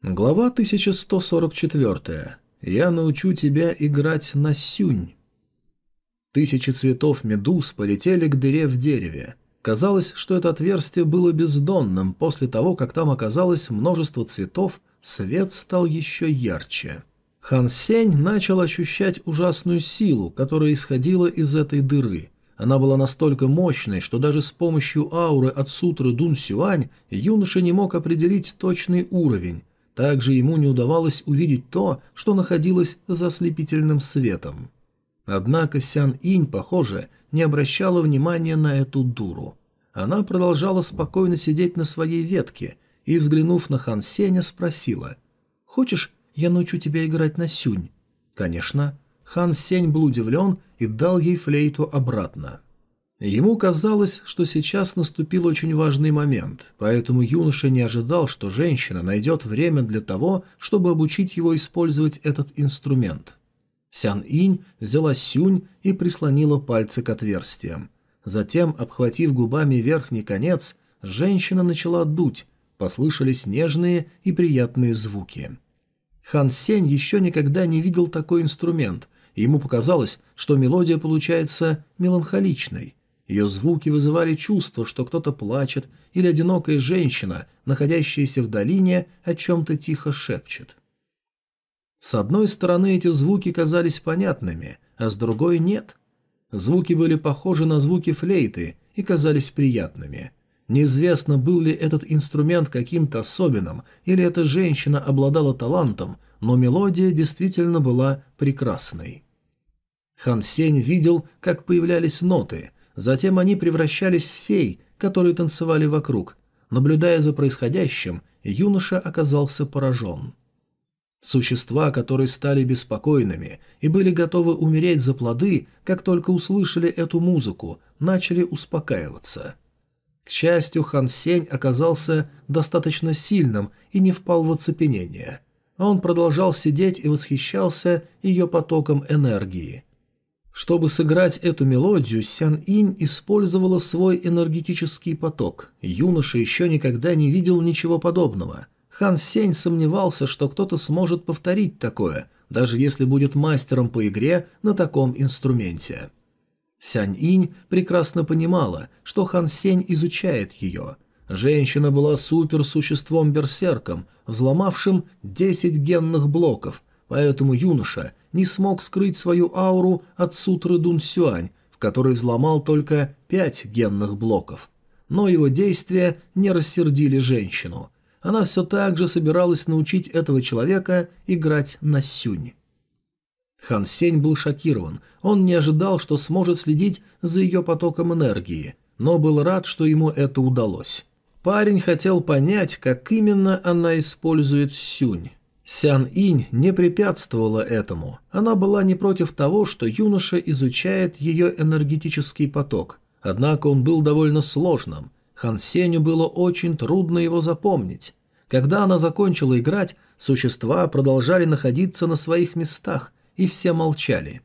Глава 1144. Я научу тебя играть на сюнь. Тысячи цветов медуз полетели к дыре в дереве. Казалось, что это отверстие было бездонным, после того, как там оказалось множество цветов, свет стал еще ярче. Хан Сень начал ощущать ужасную силу, которая исходила из этой дыры. Она была настолько мощной, что даже с помощью ауры от сутры Дун Сюань юноша не мог определить точный уровень, также ему не удавалось увидеть то, что находилось за ослепительным светом. Однако Сян Инь, похоже, не обращала внимания на эту дуру. Она продолжала спокойно сидеть на своей ветке и, взглянув на Хан Сеня, спросила «Хочешь, я научу тебя играть на сюнь?» «Конечно». Хан Сень был удивлен и дал ей флейту обратно. Ему казалось, что сейчас наступил очень важный момент, поэтому юноша не ожидал, что женщина найдет время для того, чтобы обучить его использовать этот инструмент. Сян Инь взяла сюнь и прислонила пальцы к отверстиям. Затем, обхватив губами верхний конец, женщина начала дуть, послышались нежные и приятные звуки. Хан Сень еще никогда не видел такой инструмент, и ему показалось, что мелодия получается меланхоличной. Ее звуки вызывали чувство, что кто-то плачет, или одинокая женщина, находящаяся в долине, о чем-то тихо шепчет. С одной стороны эти звуки казались понятными, а с другой нет. Звуки были похожи на звуки флейты и казались приятными. Неизвестно, был ли этот инструмент каким-то особенным, или эта женщина обладала талантом, но мелодия действительно была прекрасной. Хан Сень видел, как появлялись ноты – Затем они превращались в фей, которые танцевали вокруг. Наблюдая за происходящим, юноша оказался поражен. Существа, которые стали беспокойными и были готовы умереть за плоды, как только услышали эту музыку, начали успокаиваться. К счастью, Хан Сень оказался достаточно сильным и не впал в оцепенение. Он продолжал сидеть и восхищался ее потоком энергии. Чтобы сыграть эту мелодию, Сян Инь использовала свой энергетический поток. Юноша еще никогда не видел ничего подобного. Хан Сень сомневался, что кто-то сможет повторить такое, даже если будет мастером по игре на таком инструменте. Сянь Инь прекрасно понимала, что Хан Сень изучает ее. Женщина была суперсуществом-берсерком, взломавшим 10 генных блоков, поэтому юноша не смог скрыть свою ауру от сутры Дун Сюань, в которой взломал только пять генных блоков. Но его действия не рассердили женщину. Она все так же собиралась научить этого человека играть на сюнь. Хан Сень был шокирован. Он не ожидал, что сможет следить за ее потоком энергии, но был рад, что ему это удалось. Парень хотел понять, как именно она использует сюнь. Сян Инь не препятствовала этому. Она была не против того, что юноша изучает ее энергетический поток. Однако он был довольно сложным. Хан Сеню было очень трудно его запомнить. Когда она закончила играть, существа продолжали находиться на своих местах, и все молчали.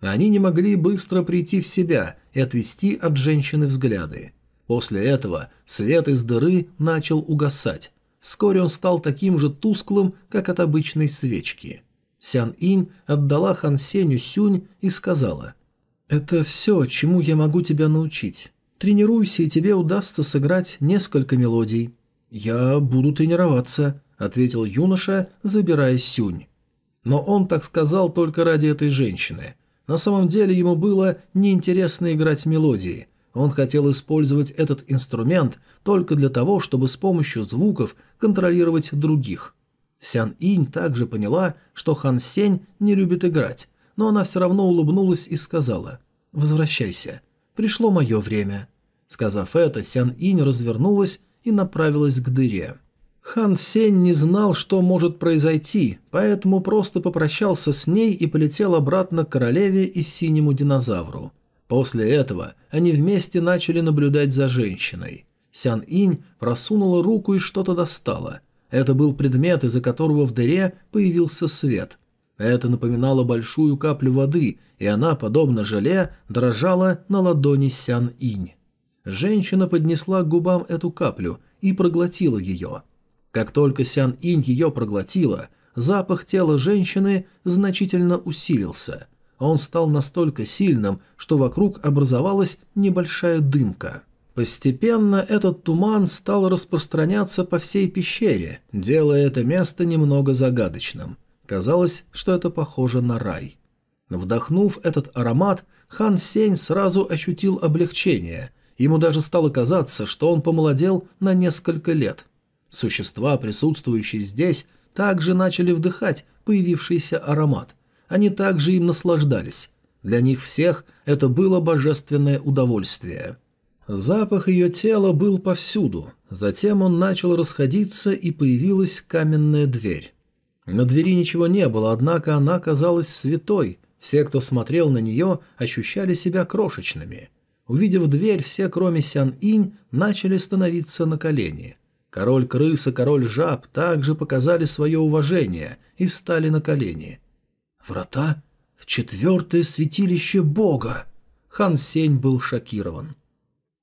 Они не могли быстро прийти в себя и отвести от женщины взгляды. После этого свет из дыры начал угасать, Вскоре он стал таким же тусклым, как от обычной свечки. Сян Инь отдала Хан Сеню Сюнь и сказала, «Это все, чему я могу тебя научить. Тренируйся, и тебе удастся сыграть несколько мелодий». «Я буду тренироваться», — ответил юноша, забирая Сюнь. Но он так сказал только ради этой женщины. На самом деле ему было неинтересно играть мелодии. Он хотел использовать этот инструмент только для того, чтобы с помощью звуков контролировать других. Сян Инь также поняла, что Хан Сень не любит играть, но она все равно улыбнулась и сказала «Возвращайся, пришло мое время». Сказав это, Сян Инь развернулась и направилась к дыре. Хан Сень не знал, что может произойти, поэтому просто попрощался с ней и полетел обратно к королеве и синему динозавру. После этого они вместе начали наблюдать за женщиной. Сян Инь просунула руку и что-то достала. Это был предмет, из-за которого в дыре появился свет. Это напоминало большую каплю воды, и она, подобно желе, дрожала на ладони Сян Инь. Женщина поднесла к губам эту каплю и проглотила ее. Как только Сян Инь ее проглотила, запах тела женщины значительно усилился. Он стал настолько сильным, что вокруг образовалась небольшая дымка. Постепенно этот туман стал распространяться по всей пещере, делая это место немного загадочным. Казалось, что это похоже на рай. Вдохнув этот аромат, Хан Сень сразу ощутил облегчение. Ему даже стало казаться, что он помолодел на несколько лет. Существа, присутствующие здесь, также начали вдыхать появившийся аромат. Они также им наслаждались. Для них всех это было божественное удовольствие. Запах ее тела был повсюду. Затем он начал расходиться, и появилась каменная дверь. На двери ничего не было, однако она казалась святой. Все, кто смотрел на нее, ощущали себя крошечными. Увидев дверь, все, кроме Сян-Инь, начали становиться на колени. Король крыс король жаб также показали свое уважение и стали на колени. «Врата в четвертое святилище Бога!» Хан Сень был шокирован.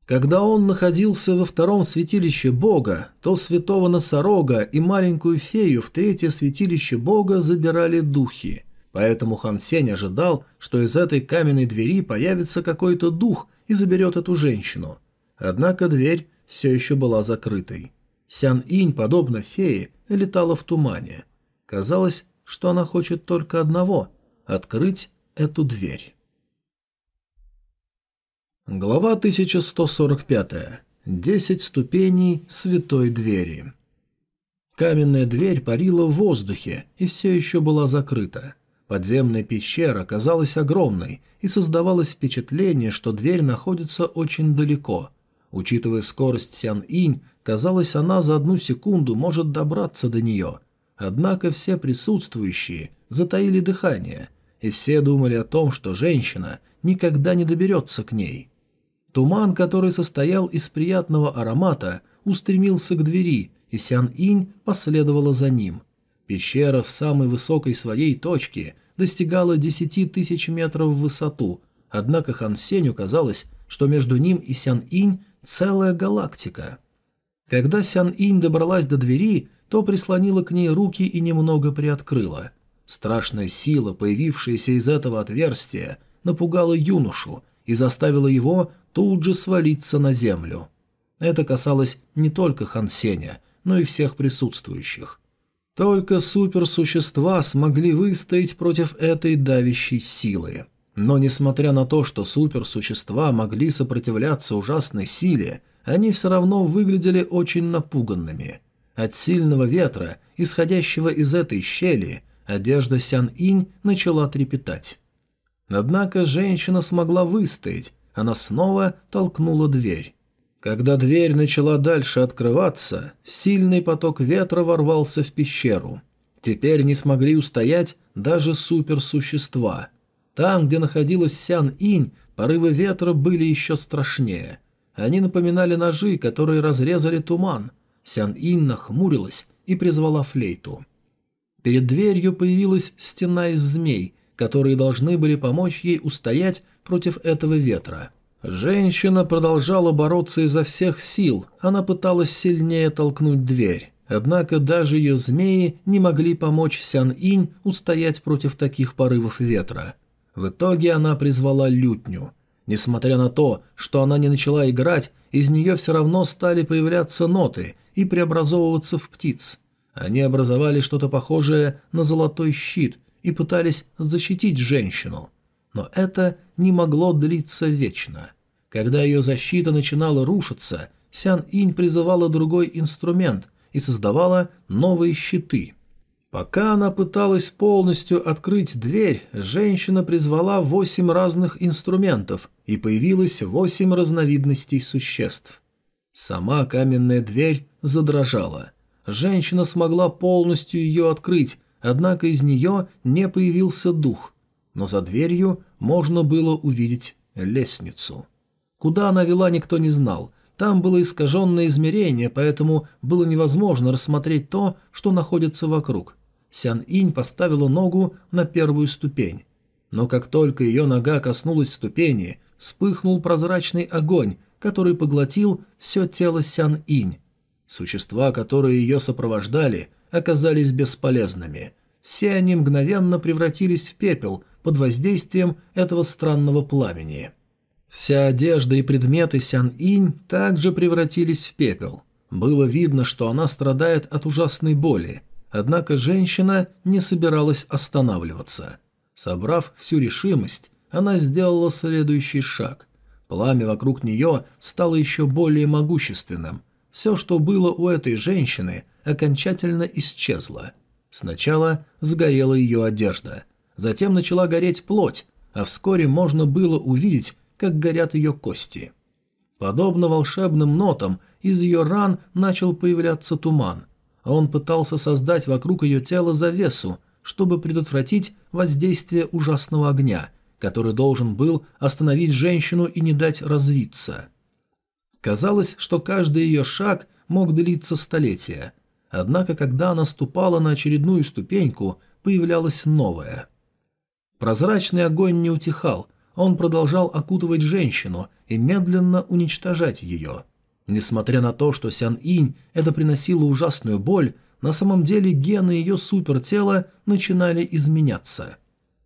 Когда он находился во втором святилище Бога, то святого носорога и маленькую фею в третье святилище Бога забирали духи. Поэтому Хан Сень ожидал, что из этой каменной двери появится какой-то дух и заберет эту женщину. Однако дверь все еще была закрытой. Сян Инь, подобно фее, летала в тумане. Казалось, что она хочет только одного – открыть эту дверь. Глава 1145. Десять ступеней святой двери. Каменная дверь парила в воздухе и все еще была закрыта. Подземная пещера казалась огромной, и создавалось впечатление, что дверь находится очень далеко. Учитывая скорость Сян-Инь, казалось, она за одну секунду может добраться до нее. Однако все присутствующие затаили дыхание, и все думали о том, что женщина никогда не доберется к ней. Туман, который состоял из приятного аромата, устремился к двери, и Сян-Инь последовала за ним. Пещера в самой высокой своей точке достигала десяти тысяч метров в высоту, однако Хан Сенью казалось, что между ним и Сян-Инь целая галактика. Когда Сян-Инь добралась до двери, то прислонила к ней руки и немного приоткрыла. Страшная сила, появившаяся из этого отверстия, напугала юношу и заставила его тут же свалиться на землю. Это касалось не только Хан Сеня, но и всех присутствующих. Только суперсущества смогли выстоять против этой давящей силы. Но несмотря на то, что суперсущества могли сопротивляться ужасной силе, они все равно выглядели очень напуганными. От сильного ветра, исходящего из этой щели, одежда Сян-Инь начала трепетать. Однако женщина смогла выстоять, она снова толкнула дверь. Когда дверь начала дальше открываться, сильный поток ветра ворвался в пещеру. Теперь не смогли устоять даже суперсущества. Там, где находилась Сян-Инь, порывы ветра были еще страшнее. Они напоминали ножи, которые разрезали туман. Сян-Инь нахмурилась и призвала флейту. Перед дверью появилась стена из змей, которые должны были помочь ей устоять против этого ветра. Женщина продолжала бороться изо всех сил, она пыталась сильнее толкнуть дверь. Однако даже ее змеи не могли помочь Сян-Инь устоять против таких порывов ветра. В итоге она призвала лютню. Несмотря на то, что она не начала играть, из нее все равно стали появляться ноты и преобразовываться в птиц. Они образовали что-то похожее на золотой щит и пытались защитить женщину но это не могло длиться вечно. Когда ее защита начинала рушиться, Сян-Инь призывала другой инструмент и создавала новые щиты. Пока она пыталась полностью открыть дверь, женщина призвала восемь разных инструментов, и появилось восемь разновидностей существ. Сама каменная дверь задрожала. Женщина смогла полностью ее открыть, однако из нее не появился дух – но за дверью можно было увидеть лестницу. Куда она вела, никто не знал. Там было искаженное измерение, поэтому было невозможно рассмотреть то, что находится вокруг. Сян-Инь поставила ногу на первую ступень. Но как только ее нога коснулась ступени, вспыхнул прозрачный огонь, который поглотил все тело Сян-Инь. Существа, которые ее сопровождали, оказались бесполезными. Все они мгновенно превратились в пепел под воздействием этого странного пламени. Вся одежда и предметы Сян-Инь также превратились в пепел. Было видно, что она страдает от ужасной боли, однако женщина не собиралась останавливаться. Собрав всю решимость, она сделала следующий шаг. Пламя вокруг нее стало еще более могущественным. Все, что было у этой женщины, окончательно исчезло. Сначала сгорела ее одежда, затем начала гореть плоть, а вскоре можно было увидеть, как горят ее кости. Подобно волшебным нотам, из ее ран начал появляться туман, а он пытался создать вокруг ее тела завесу, чтобы предотвратить воздействие ужасного огня, который должен был остановить женщину и не дать развиться. Казалось, что каждый ее шаг мог длиться столетия, однако когда она ступала на очередную ступеньку, появлялась новая. Прозрачный огонь не утихал – он продолжал окутывать женщину и медленно уничтожать ее. Несмотря на то, что Сян-Инь это приносило ужасную боль, на самом деле гены ее супертела начинали изменяться.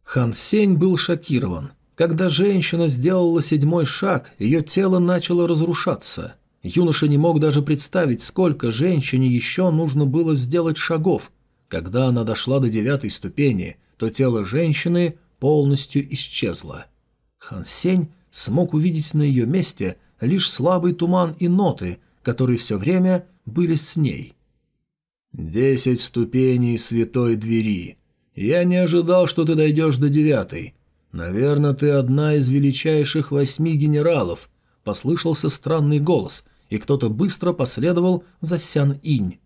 Хан Сень был шокирован. Когда женщина сделала седьмой шаг, ее тело начало разрушаться. Юноша не мог даже представить, сколько женщине еще нужно было сделать шагов. Когда она дошла до девятой ступени, то тело женщины полностью исчезло. Хан Сень смог увидеть на ее месте лишь слабый туман и ноты, которые все время были с ней. «Десять ступеней святой двери. Я не ожидал, что ты дойдешь до девятой. Наверное, ты одна из величайших восьми генералов», — послышался странный голос, и кто-то быстро последовал за Сян Инь.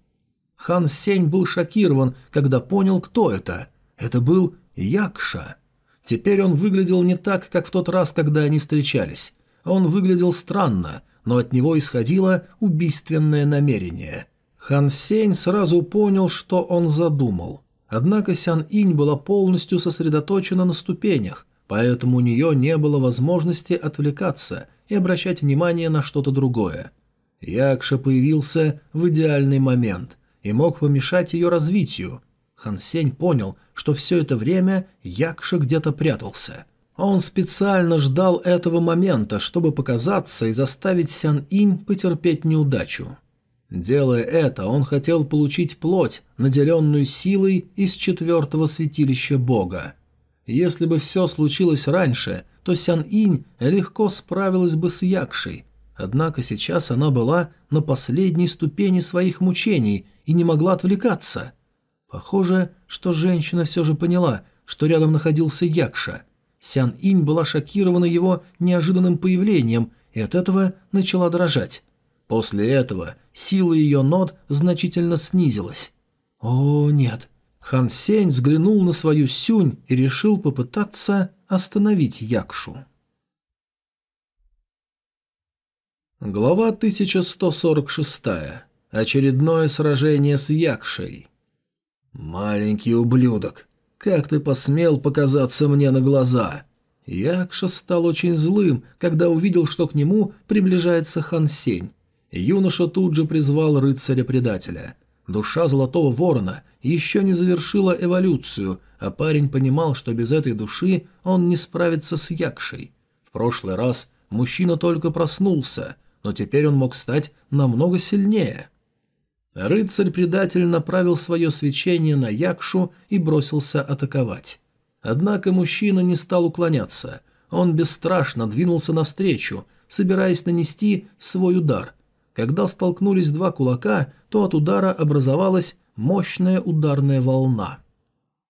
Хан Сень был шокирован, когда понял, кто это. Это был Якша. Теперь он выглядел не так, как в тот раз, когда они встречались. Он выглядел странно, но от него исходило убийственное намерение. Хан Сень сразу понял, что он задумал. Однако Сян Инь была полностью сосредоточена на ступенях, поэтому у нее не было возможности отвлекаться и обращать внимание на что-то другое. Якша появился в идеальный момент и мог помешать ее развитию, Хан Сень понял, что все это время Якша где-то прятался. Он специально ждал этого момента, чтобы показаться и заставить Сян Инь потерпеть неудачу. Делая это, он хотел получить плоть, наделенную силой из четвертого святилища Бога. Если бы все случилось раньше, то Сян Инь легко справилась бы с Якшей, однако сейчас она была на последней ступени своих мучений и не могла отвлекаться – Похоже, что женщина все же поняла, что рядом находился Якша. Сян Инь была шокирована его неожиданным появлением и от этого начала дрожать. После этого сила ее нот значительно снизилась. «О, нет!» Хан Сень взглянул на свою сюнь и решил попытаться остановить Якшу. Глава 1146. Очередное сражение с Якшей. «Маленький ублюдок, как ты посмел показаться мне на глаза?» Якша стал очень злым, когда увидел, что к нему приближается Хан Сень. Юноша тут же призвал рыцаря-предателя. Душа Золотого Ворона еще не завершила эволюцию, а парень понимал, что без этой души он не справится с Якшей. В прошлый раз мужчина только проснулся, но теперь он мог стать намного сильнее. Рыцарь-предатель направил свое свечение на Якшу и бросился атаковать. Однако мужчина не стал уклоняться. Он бесстрашно двинулся навстречу, собираясь нанести свой удар. Когда столкнулись два кулака, то от удара образовалась мощная ударная волна.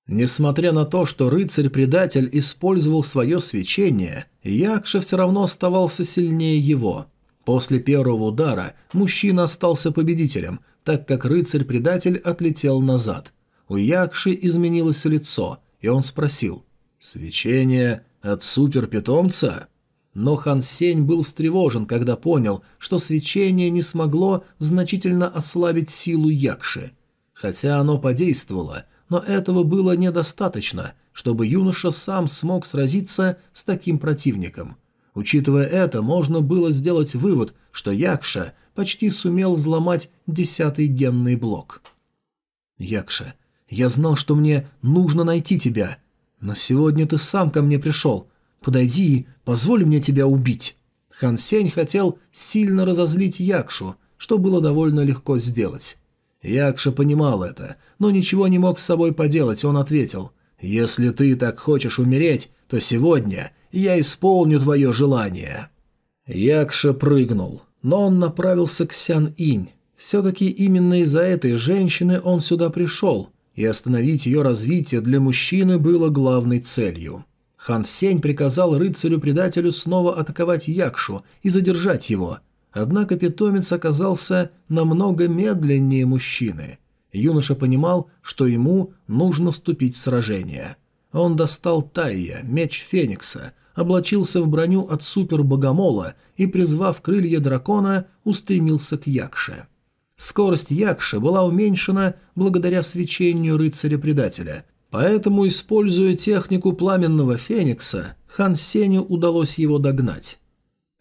Несмотря на то, что рыцарь-предатель использовал свое свечение, Якша все равно оставался сильнее его. После первого удара мужчина остался победителем, так как рыцарь-предатель отлетел назад. У Якши изменилось лицо, и он спросил «Свечение от суперпитомца?» Но Хан Сень был встревожен, когда понял, что свечение не смогло значительно ослабить силу Якши. Хотя оно подействовало, но этого было недостаточно, чтобы юноша сам смог сразиться с таким противником. Учитывая это, можно было сделать вывод, что Якша почти сумел взломать десятый генный блок. «Якша, я знал, что мне нужно найти тебя, но сегодня ты сам ко мне пришел. Подойди и позволь мне тебя убить». Хан Сень хотел сильно разозлить Якшу, что было довольно легко сделать. Якша понимал это, но ничего не мог с собой поделать, он ответил, «Если ты так хочешь умереть, то сегодня я исполню твое желание». Якша прыгнул, но он направился к Сян-Инь. Все-таки именно из-за этой женщины он сюда пришел, и остановить ее развитие для мужчины было главной целью. Хан Сень приказал рыцарю-предателю снова атаковать Якшу и задержать его. Однако питомец оказался намного медленнее мужчины. Юноша понимал, что ему нужно вступить в сражение. Он достал Тайя, меч Феникса, облачился в броню от супер-богомола и, призвав крылья дракона, устремился к Якше. Скорость Якши была уменьшена благодаря свечению рыцаря-предателя, поэтому, используя технику пламенного феникса, Хан Сеню удалось его догнать.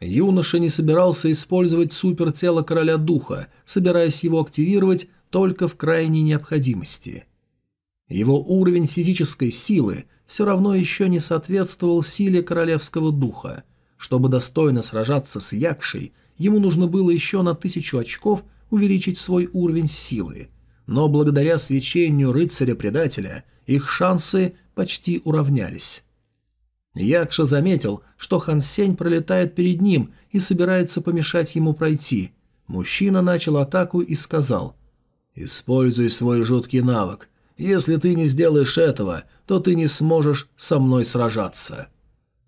Юноша не собирался использовать супертело короля духа, собираясь его активировать только в крайней необходимости. Его уровень физической силы все равно еще не соответствовал силе королевского духа. Чтобы достойно сражаться с Якшей, ему нужно было еще на тысячу очков – увеличить свой уровень силы, но благодаря свечению рыцаря-предателя их шансы почти уравнялись. Якша заметил, что Хан Сень пролетает перед ним и собирается помешать ему пройти. Мужчина начал атаку и сказал «Используй свой жуткий навык. Если ты не сделаешь этого, то ты не сможешь со мной сражаться».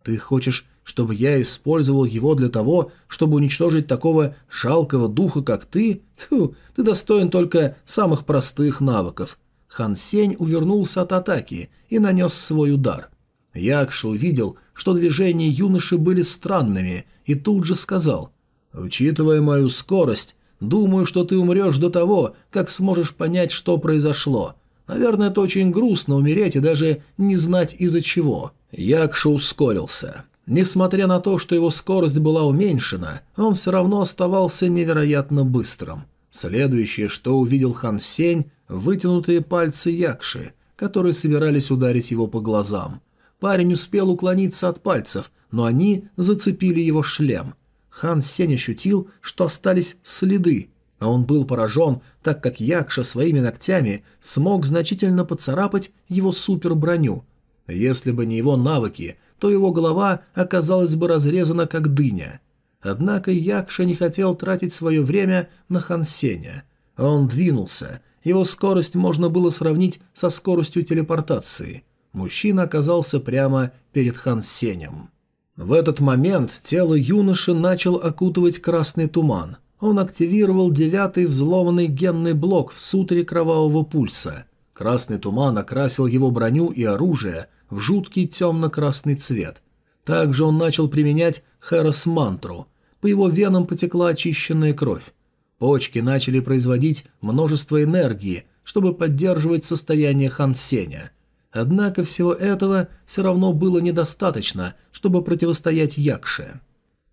«Ты хочешь чтобы я использовал его для того, чтобы уничтожить такого жалкого духа, как ты? Тьфу, ты достоин только самых простых навыков». Хан Сень увернулся от атаки и нанес свой удар. Якша увидел, что движения юноши были странными, и тут же сказал, «Учитывая мою скорость, думаю, что ты умрешь до того, как сможешь понять, что произошло. Наверное, это очень грустно умереть и даже не знать из-за чего». Якша ускорился. Несмотря на то, что его скорость была уменьшена, он все равно оставался невероятно быстрым. Следующее, что увидел Хан Сень, вытянутые пальцы Якши, которые собирались ударить его по глазам. Парень успел уклониться от пальцев, но они зацепили его шлем. Хан Сень ощутил, что остались следы, а он был поражен, так как Якша своими ногтями смог значительно поцарапать его суперброню. Если бы не его навыки, то его голова оказалась бы разрезана как дыня. Однако Якша не хотел тратить свое время на Хансеня. Он двинулся. Его скорость можно было сравнить со скоростью телепортации. Мужчина оказался прямо перед Хансенем. В этот момент тело юноши начал окутывать красный туман. Он активировал девятый взломанный генный блок в сутре кровавого пульса. Красный туман окрасил его броню и оружие в жуткий темно-красный цвет. Также он начал применять Хэрос-мантру. По его венам потекла очищенная кровь. Почки начали производить множество энергии, чтобы поддерживать состояние Хан Сеня. Однако всего этого все равно было недостаточно, чтобы противостоять Якше.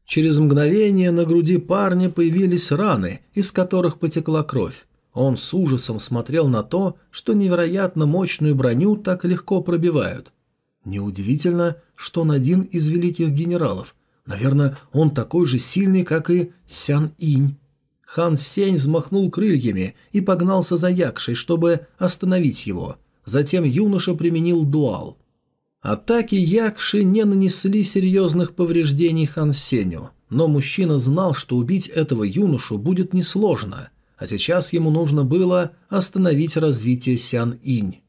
Через мгновение на груди парня появились раны, из которых потекла кровь. Он с ужасом смотрел на то, что невероятно мощную броню так легко пробивают. Неудивительно, что он один из великих генералов. Наверное, он такой же сильный, как и Сян Инь. Хан Сень взмахнул крыльями и погнался за Якшей, чтобы остановить его. Затем юноша применил дуал. Атаки Якши не нанесли серьезных повреждений Хан Сеню, но мужчина знал, что убить этого юношу будет несложно, а сейчас ему нужно было остановить развитие Сян Инь.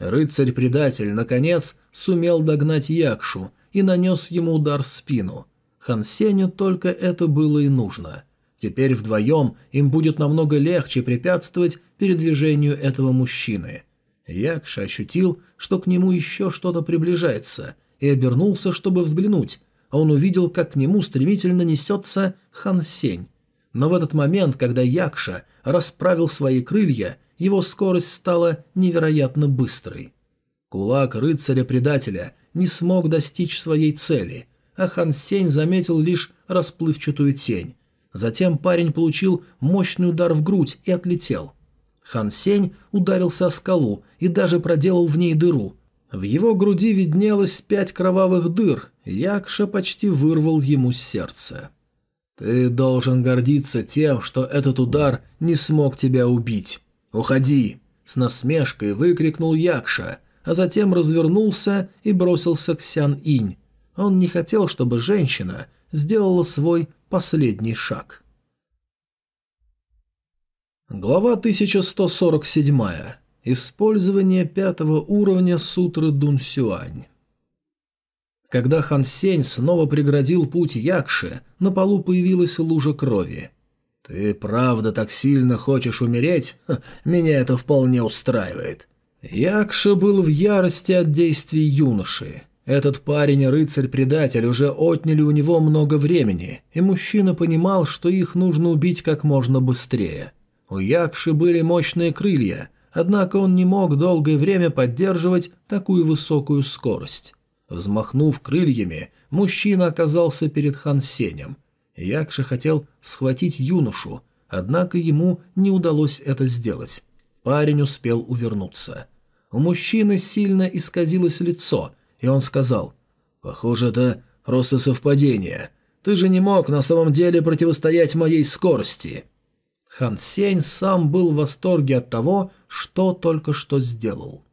Рыцарь-предатель, наконец, сумел догнать Якшу и нанес ему удар в спину. Хан Сеню только это было и нужно. Теперь вдвоем им будет намного легче препятствовать передвижению этого мужчины. Якша ощутил, что к нему еще что-то приближается, и обернулся, чтобы взглянуть. Он увидел, как к нему стремительно несется Хан Сень. Но в этот момент, когда Якша расправил свои крылья, его скорость стала невероятно быстрой. Кулак рыцаря-предателя не смог достичь своей цели, а Хан Сень заметил лишь расплывчатую тень. Затем парень получил мощный удар в грудь и отлетел. Хан Сень ударился о скалу и даже проделал в ней дыру. В его груди виднелось пять кровавых дыр, Якша почти вырвал ему сердце. «Ты должен гордиться тем, что этот удар не смог тебя убить. Уходи!» С насмешкой выкрикнул Якша, а затем развернулся и бросился к Сян-Инь. Он не хотел, чтобы женщина сделала свой последний шаг. Глава 1147. Использование пятого уровня сутры Дун Сюань. Когда Хан Сень снова преградил путь Якши, на полу появилась лужа крови. «Ты правда так сильно хочешь умереть? Меня это вполне устраивает». Якша был в ярости от действий юноши. Этот парень-рыцарь-предатель уже отняли у него много времени, и мужчина понимал, что их нужно убить как можно быстрее. У Якши были мощные крылья, однако он не мог долгое время поддерживать такую высокую скорость. Взмахнув крыльями, мужчина оказался перед Хан Сенем. Якша хотел схватить юношу, однако ему не удалось это сделать. Парень успел увернуться. У мужчины сильно исказилось лицо – и он сказал, «Похоже, это просто совпадение. Ты же не мог на самом деле противостоять моей скорости». Хан Сень сам был в восторге от того, что только что сделал.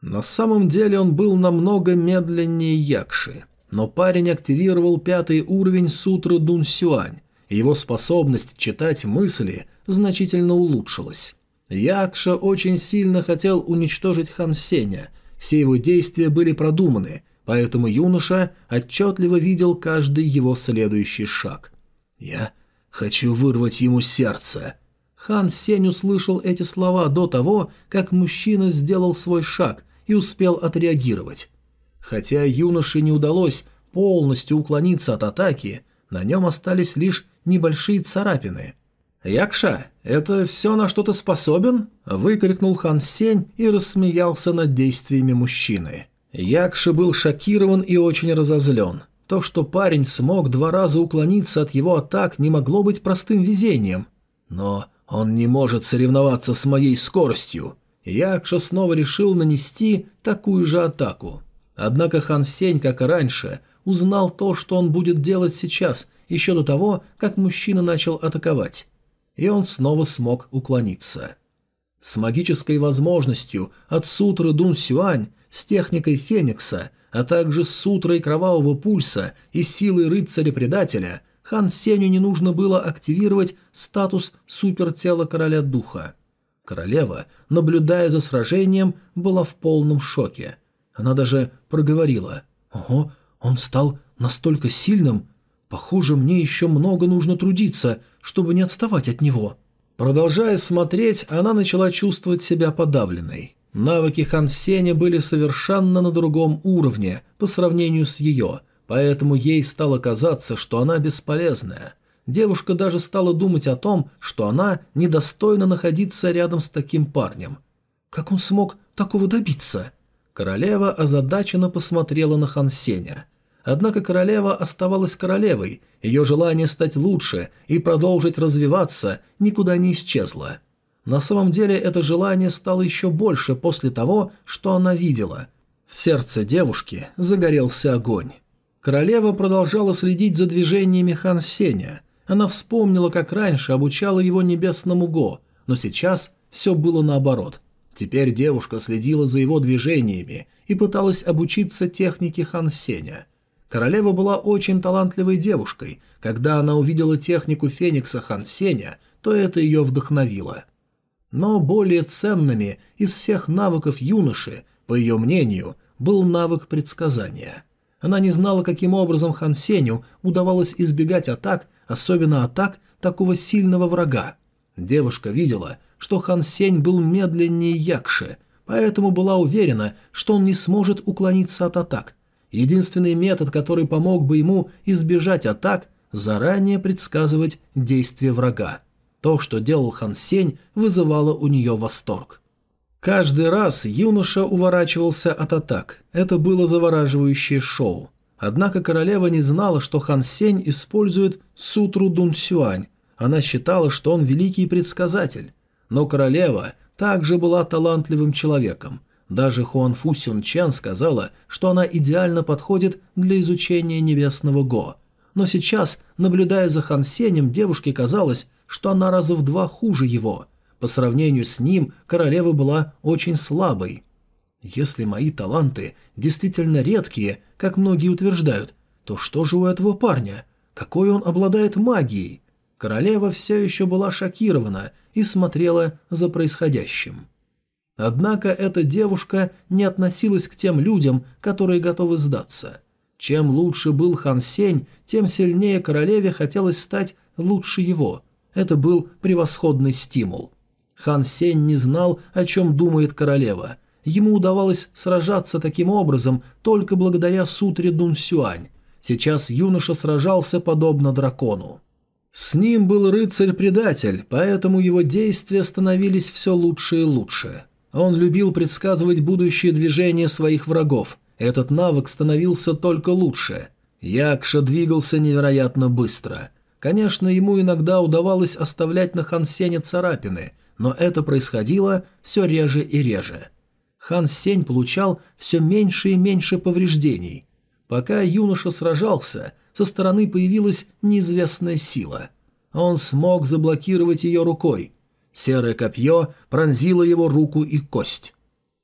На самом деле он был намного медленнее Якши, но парень активировал пятый уровень сутры Дун Сюань, его способность читать мысли значительно улучшилась. Якша очень сильно хотел уничтожить Хан Сеня, все его действия были продуманы, поэтому юноша отчетливо видел каждый его следующий шаг. «Я хочу вырвать ему сердце». Хан Сень услышал эти слова до того, как мужчина сделал свой шаг и успел отреагировать. Хотя юноше не удалось полностью уклониться от атаки, на нем остались лишь небольшие царапины – «Якша, это все, на что ты способен?» – выкрикнул Хан Сень и рассмеялся над действиями мужчины. Якша был шокирован и очень разозлен. То, что парень смог два раза уклониться от его атак, не могло быть простым везением. Но он не может соревноваться с моей скоростью. Якша снова решил нанести такую же атаку. Однако Хан Сень, как и раньше, узнал то, что он будет делать сейчас, еще до того, как мужчина начал атаковать и он снова смог уклониться. С магической возможностью от сутры Дун Сюань, с техникой Феникса, а также с сутрой Кровавого Пульса и силой Рыцаря-Предателя, Хан Сеню не нужно было активировать статус супертела Короля Духа. Королева, наблюдая за сражением, была в полном шоке. Она даже проговорила «Ого, он стал настолько сильным, Похоже, мне еще много нужно трудиться, чтобы не отставать от него. Продолжая смотреть, она начала чувствовать себя подавленной. Навыки Хан Сеня были совершенно на другом уровне по сравнению с ее, поэтому ей стало казаться, что она бесполезная. Девушка даже стала думать о том, что она недостойна находиться рядом с таким парнем. Как он смог такого добиться? Королева озадаченно посмотрела на Хан Сеня – Однако королева оставалась королевой, ее желание стать лучше и продолжить развиваться никуда не исчезло. На самом деле это желание стало еще больше после того, что она видела. В сердце девушки загорелся огонь. Королева продолжала следить за движениями Хан Сеня. Она вспомнила, как раньше обучала его небесному Го, но сейчас все было наоборот. Теперь девушка следила за его движениями и пыталась обучиться технике Хан Сеня – Королева была очень талантливой девушкой. Когда она увидела технику Феникса Хан Сеня, то это ее вдохновило. Но более ценными из всех навыков юноши, по ее мнению, был навык предсказания. Она не знала, каким образом Хан Сеню удавалось избегать атак, особенно атак такого сильного врага. Девушка видела, что Хан Сень был медленнее Якши, поэтому была уверена, что он не сможет уклониться от атак, Единственный метод, который помог бы ему избежать атак, заранее предсказывать действия врага. То, что делал Хан Сень, вызывало у нее восторг. Каждый раз юноша уворачивался от атак. Это было завораживающее шоу. Однако королева не знала, что Хан Сень использует сутру Дун Сюань. Она считала, что он великий предсказатель. Но королева также была талантливым человеком. Даже Хуан Фу Сюн Чан сказала, что она идеально подходит для изучения небесного Го. Но сейчас, наблюдая за Хан Сенем, девушке казалось, что она раза в два хуже его. По сравнению с ним королева была очень слабой. Если мои таланты действительно редкие, как многие утверждают, то что же у этого парня? Какой он обладает магией? Королева все еще была шокирована и смотрела за происходящим. Однако эта девушка не относилась к тем людям, которые готовы сдаться. Чем лучше был Хан Сень, тем сильнее королеве хотелось стать лучше его. Это был превосходный стимул. Хан Сень не знал, о чем думает королева. Ему удавалось сражаться таким образом только благодаря сутре Дун Сюань. Сейчас юноша сражался подобно дракону. С ним был рыцарь-предатель, поэтому его действия становились все лучше и лучше. Он любил предсказывать будущее движения своих врагов. Этот навык становился только лучше. Якша двигался невероятно быстро. Конечно, ему иногда удавалось оставлять на Хансене царапины, но это происходило все реже и реже. Хан Сень получал все меньше и меньше повреждений. Пока юноша сражался – со стороны появилась неизвестная сила. Он смог заблокировать ее рукой. Серое копье пронзило его руку и кость.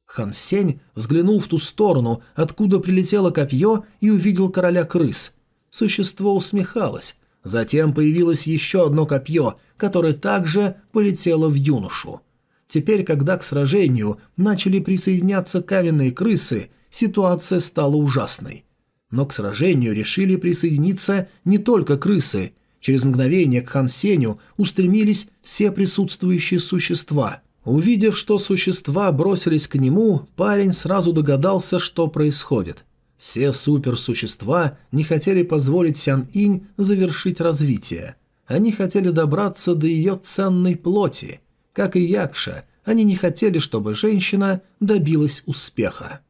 Хан Сень взглянул в ту сторону, откуда прилетело копье, и увидел короля крыс. Существо усмехалось. Затем появилось еще одно копье, которое также полетело в юношу. Теперь, когда к сражению начали присоединяться каменные крысы, ситуация стала ужасной. Но к сражению решили присоединиться не только крысы. Через мгновение к Хан Сеню устремились все присутствующие существа. Увидев, что существа бросились к нему, парень сразу догадался, что происходит. Все суперсущества не хотели позволить Сян Инь завершить развитие. Они хотели добраться до ее ценной плоти. Как и Якша, они не хотели, чтобы женщина добилась успеха.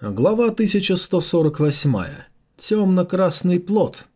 Глава 1148. Темно-красный плод.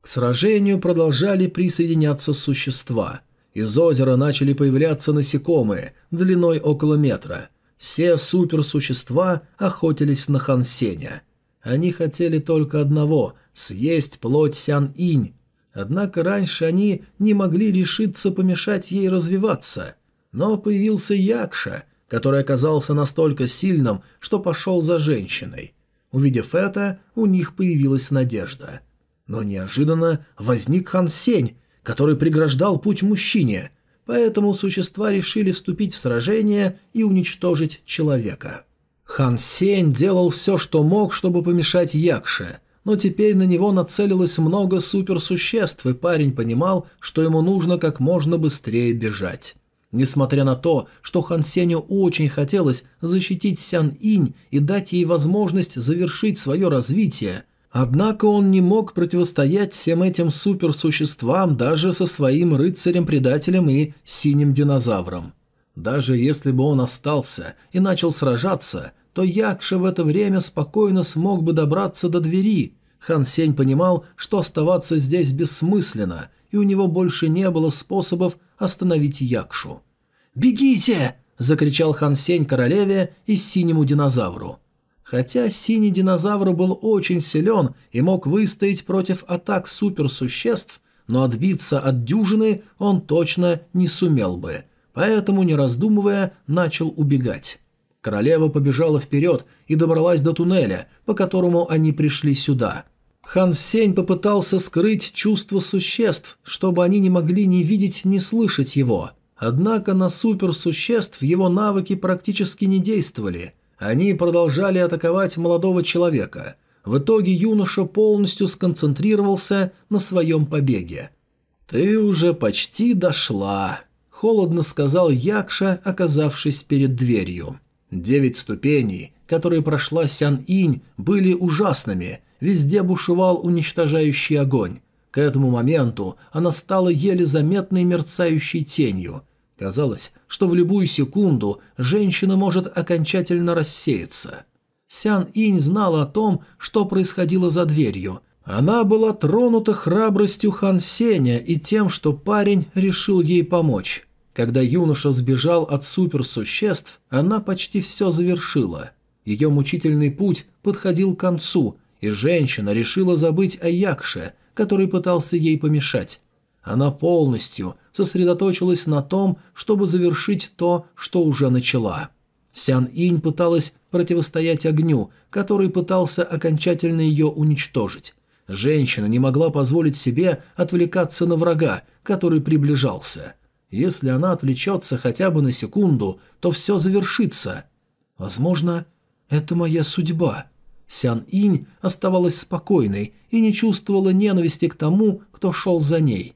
К сражению продолжали присоединяться существа. Из озера начали появляться насекомые, длиной около метра. Все суперсущества охотились на Хансеня. Они хотели только одного – съесть плоть Сян-Инь. Однако раньше они не могли решиться помешать ей развиваться. Но появился Якша – который оказался настолько сильным, что пошел за женщиной. Увидев это, у них появилась надежда. Но неожиданно возник Хан Сень, который преграждал путь мужчине, поэтому существа решили вступить в сражение и уничтожить человека. Хан Сень делал все, что мог, чтобы помешать Якше, но теперь на него нацелилось много суперсуществ, и парень понимал, что ему нужно как можно быстрее бежать. Несмотря на то, что Хан Сеню очень хотелось защитить Сян Инь и дать ей возможность завершить свое развитие, однако он не мог противостоять всем этим суперсуществам даже со своим рыцарем-предателем и синим динозавром. Даже если бы он остался и начал сражаться, то Якша в это время спокойно смог бы добраться до двери. Хан Сень понимал, что оставаться здесь бессмысленно, и у него больше не было способов остановить Якшу. «Бегите!» – закричал Хан Сень королеве и синему динозавру. Хотя синий динозавр был очень силен и мог выстоять против атак суперсуществ, но отбиться от дюжины он точно не сумел бы, поэтому, не раздумывая, начал убегать. Королева побежала вперед и добралась до туннеля, по которому они пришли сюда. Хан Сень попытался скрыть чувства существ, чтобы они не могли ни видеть, ни слышать его – Однако на суперсуществ его навыки практически не действовали. Они продолжали атаковать молодого человека. В итоге юноша полностью сконцентрировался на своем побеге. «Ты уже почти дошла», – холодно сказал Якша, оказавшись перед дверью. Девять ступеней, которые прошла Сян-Инь, были ужасными, везде бушевал уничтожающий огонь. К этому моменту она стала еле заметной мерцающей тенью – Казалось, что в любую секунду женщина может окончательно рассеяться. Сян Инь знала о том, что происходило за дверью, Она была тронута храбростью Хан Сеня и тем, что парень решил ей помочь. Когда юноша сбежал от суперсуществ, она почти все завершила. Ее мучительный путь подходил к концу, и женщина решила забыть о Якше, который пытался ей помешать. Она полностью сосредоточилась на том, чтобы завершить то, что уже начала. Сян Инь пыталась противостоять огню, который пытался окончательно ее уничтожить. Женщина не могла позволить себе отвлекаться на врага, который приближался. Если она отвлечется хотя бы на секунду, то все завершится. Возможно, это моя судьба. Сян Инь оставалась спокойной и не чувствовала ненависти к тому, кто шел за ней.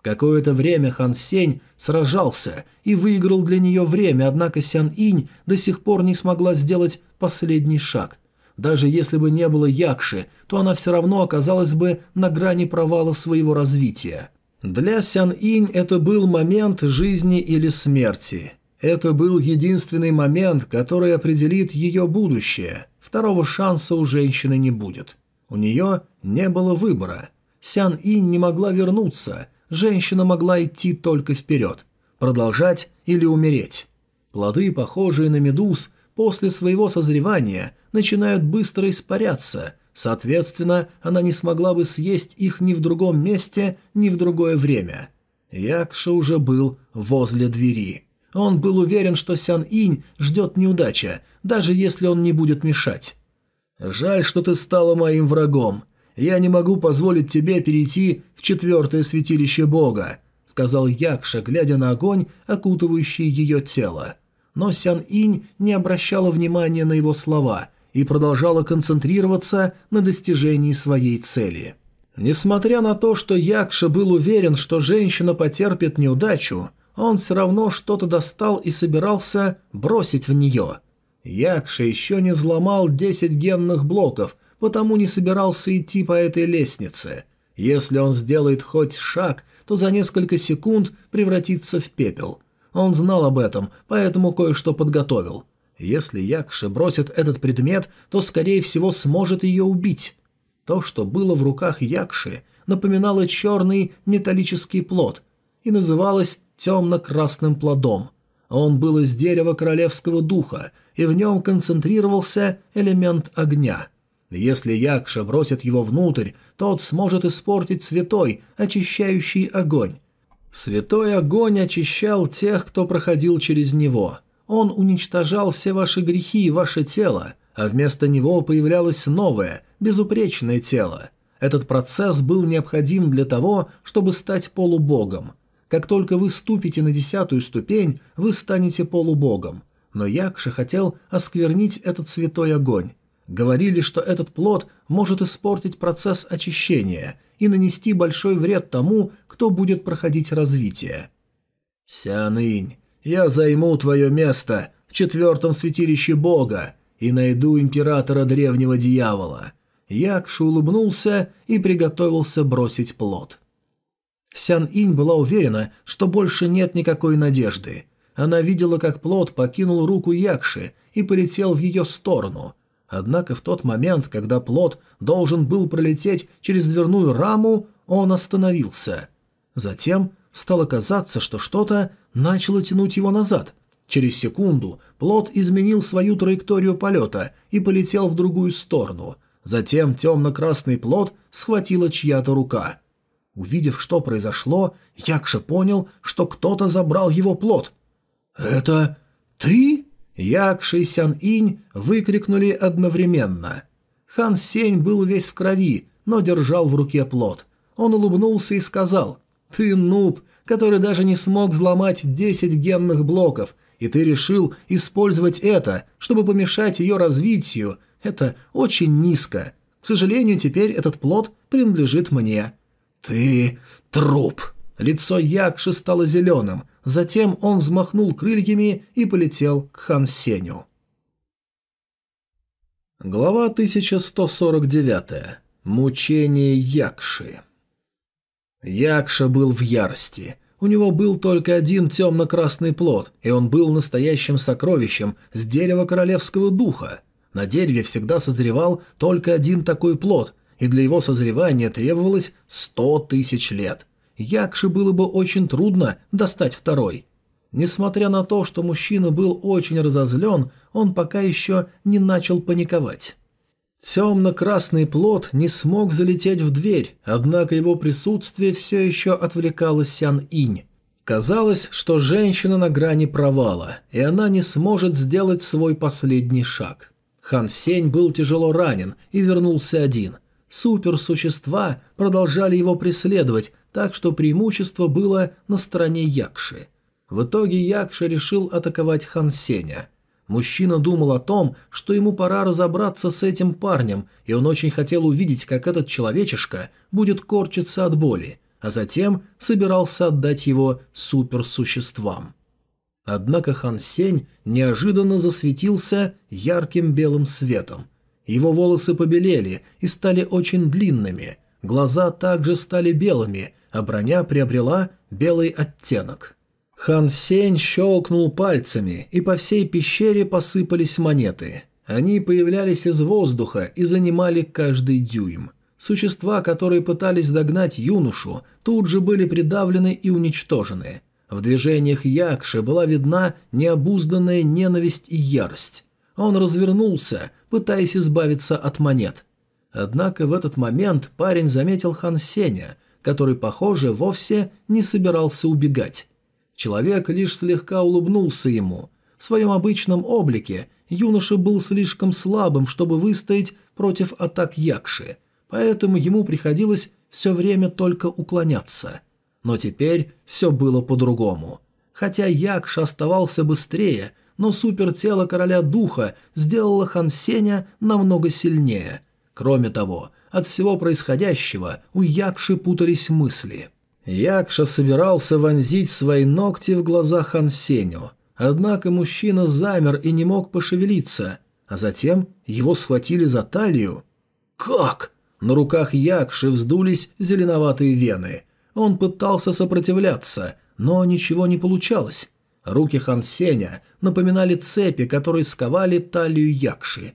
Какое-то время Хан Сень сражался и выиграл для нее время, однако Сян Инь до сих пор не смогла сделать последний шаг. Даже если бы не было Якши, то она все равно оказалась бы на грани провала своего развития. Для Сян Инь это был момент жизни или смерти. Это был единственный момент, который определит ее будущее. Второго шанса у женщины не будет. У нее не было выбора. Сян Инь не могла вернуться – женщина могла идти только вперед, продолжать или умереть. Плоды, похожие на медуз, после своего созревания начинают быстро испаряться, соответственно, она не смогла бы съесть их ни в другом месте, ни в другое время. Якша уже был возле двери. Он был уверен, что Сян Инь ждет неудача, даже если он не будет мешать. «Жаль, что ты стала моим врагом. Я не могу позволить тебе перейти в четвертое святилище Бога», — сказал Якша, глядя на огонь, окутывающий ее тело. Но Сян Инь не обращала внимания на его слова и продолжала концентрироваться на достижении своей цели. Несмотря на то, что Якша был уверен, что женщина потерпит неудачу, он все равно что-то достал и собирался бросить в нее. Якша еще не взломал 10 генных блоков, потому не собирался идти по этой лестнице. Если он сделает хоть шаг, то за несколько секунд превратится в пепел. Он знал об этом, поэтому кое-что подготовил. Если Якши бросит этот предмет, то, скорее всего, сможет ее убить. То, что было в руках Якши, напоминало черный металлический плод и называлось темно-красным плодом. Он был из дерева королевского духа, и в нем концентрировался элемент огня – если Якша бросит его внутрь, тот сможет испортить святой, очищающий огонь. Святой огонь очищал тех, кто проходил через него. Он уничтожал все ваши грехи и ваше тело, а вместо него появлялось новое, безупречное тело. Этот процесс был необходим для того, чтобы стать полубогом. Как только вы ступите на десятую ступень, вы станете полубогом. Но Якша хотел осквернить этот святой огонь. Говорили, что этот плод может испортить процесс очищения и нанести большой вред тому, кто будет проходить развитие. «Сянынь, я займу твое место в четвертом святилище Бога и найду императора древнего дьявола». Якша улыбнулся и приготовился бросить плод. Сян Инь была уверена, что больше нет никакой надежды. Она видела, как плод покинул руку Якши и полетел в ее сторону – Однако в тот момент, когда плод должен был пролететь через дверную раму, он остановился. Затем стало казаться, что что-то начало тянуть его назад. Через секунду плод изменил свою траекторию полета и полетел в другую сторону. Затем темно-красный плод схватила чья-то рука. Увидев, что произошло, Якша понял, что кто-то забрал его плод. «Это ты?» Якши и Сян-Инь выкрикнули одновременно. Хан Сень был весь в крови, но держал в руке плод. Он улыбнулся и сказал, «Ты нуб, который даже не смог взломать 10 генных блоков, и ты решил использовать это, чтобы помешать ее развитию. Это очень низко. К сожалению, теперь этот плод принадлежит мне». «Ты труп!» Лицо Якши стало зеленым, затем он взмахнул крыльями и полетел к Хан Сеню. Глава 1149. Мучение Якши. Якша был в ярости. У него был только один темно-красный плод, и он был настоящим сокровищем с дерева королевского духа. На дереве всегда созревал только один такой плод, и для его созревания требовалось сто тысяч лет. Якше было бы очень трудно достать второй. Несмотря на то, что мужчина был очень разозлен, он пока еще не начал паниковать. Темно-красный плод не смог залететь в дверь, однако его присутствие все еще отвлекало Сян-Инь. Казалось, что женщина на грани провала, и она не сможет сделать свой последний шаг. Хан Сень был тяжело ранен и вернулся один. Суперсущества продолжали его преследовать, так что преимущество было на стороне Якши. В итоге Якши решил атаковать Хан Сеня. Мужчина думал о том, что ему пора разобраться с этим парнем, и он очень хотел увидеть, как этот человечишка будет корчиться от боли, а затем собирался отдать его суперсуществам. Однако Хан Сень неожиданно засветился ярким белым светом. Его волосы побелели и стали очень длинными, глаза также стали белыми, а броня приобрела белый оттенок. Хан Сень щелкнул пальцами, и по всей пещере посыпались монеты. Они появлялись из воздуха и занимали каждый дюйм. Существа, которые пытались догнать юношу, тут же были придавлены и уничтожены. В движениях Якши была видна необузданная ненависть и ярость. Он развернулся, пытаясь избавиться от монет. Однако в этот момент парень заметил Хан Сеня, который, похоже, вовсе не собирался убегать. Человек лишь слегка улыбнулся ему. В своем обычном облике юноша был слишком слабым, чтобы выстоять против атак Якши, поэтому ему приходилось все время только уклоняться. Но теперь все было по-другому. Хотя Якша оставался быстрее, но супертело короля духа сделало Хансеня намного сильнее. Кроме того, от всего происходящего у Якши путались мысли – Якша собирался вонзить свои ногти в глаза Хан Сеню, однако мужчина замер и не мог пошевелиться, а затем его схватили за талию. «Как?» На руках Якши вздулись зеленоватые вены. Он пытался сопротивляться, но ничего не получалось. Руки Хан Сеня напоминали цепи, которые сковали талию Якши.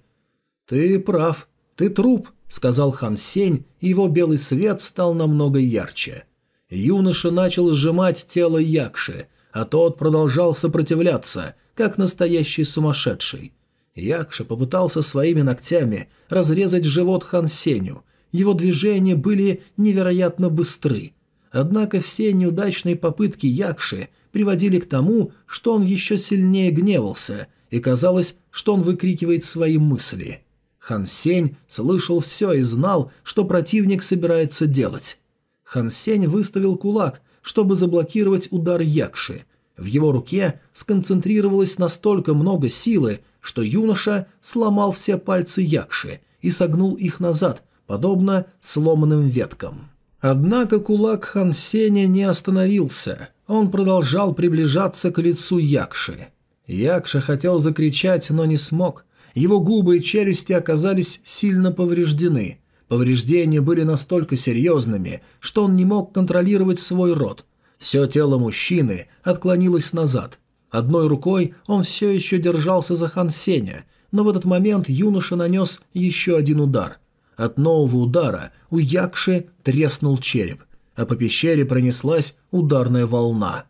«Ты прав, ты труп», — сказал Хан Сень, и его белый свет стал намного ярче. Юноша начал сжимать тело Якши, а тот продолжал сопротивляться, как настоящий сумасшедший. Якша попытался своими ногтями разрезать живот Хан Сеню. Его движения были невероятно быстры. Однако все неудачные попытки Якши приводили к тому, что он еще сильнее гневался, и казалось, что он выкрикивает свои мысли. Хан Сень слышал все и знал, что противник собирается делать. Хан Сень выставил кулак, чтобы заблокировать удар Якши. В его руке сконцентрировалось настолько много силы, что юноша сломал все пальцы Якши и согнул их назад, подобно сломанным веткам. Однако кулак Хан Сеня не остановился. Он продолжал приближаться к лицу Якши. Якша хотел закричать, но не смог. Его губы и челюсти оказались сильно повреждены – Повреждения были настолько серьезными, что он не мог контролировать свой рот. Все тело мужчины отклонилось назад. Одной рукой он все еще держался за Хан Сеня, но в этот момент юноша нанес еще один удар. От нового удара у Якши треснул череп, а по пещере пронеслась ударная волна.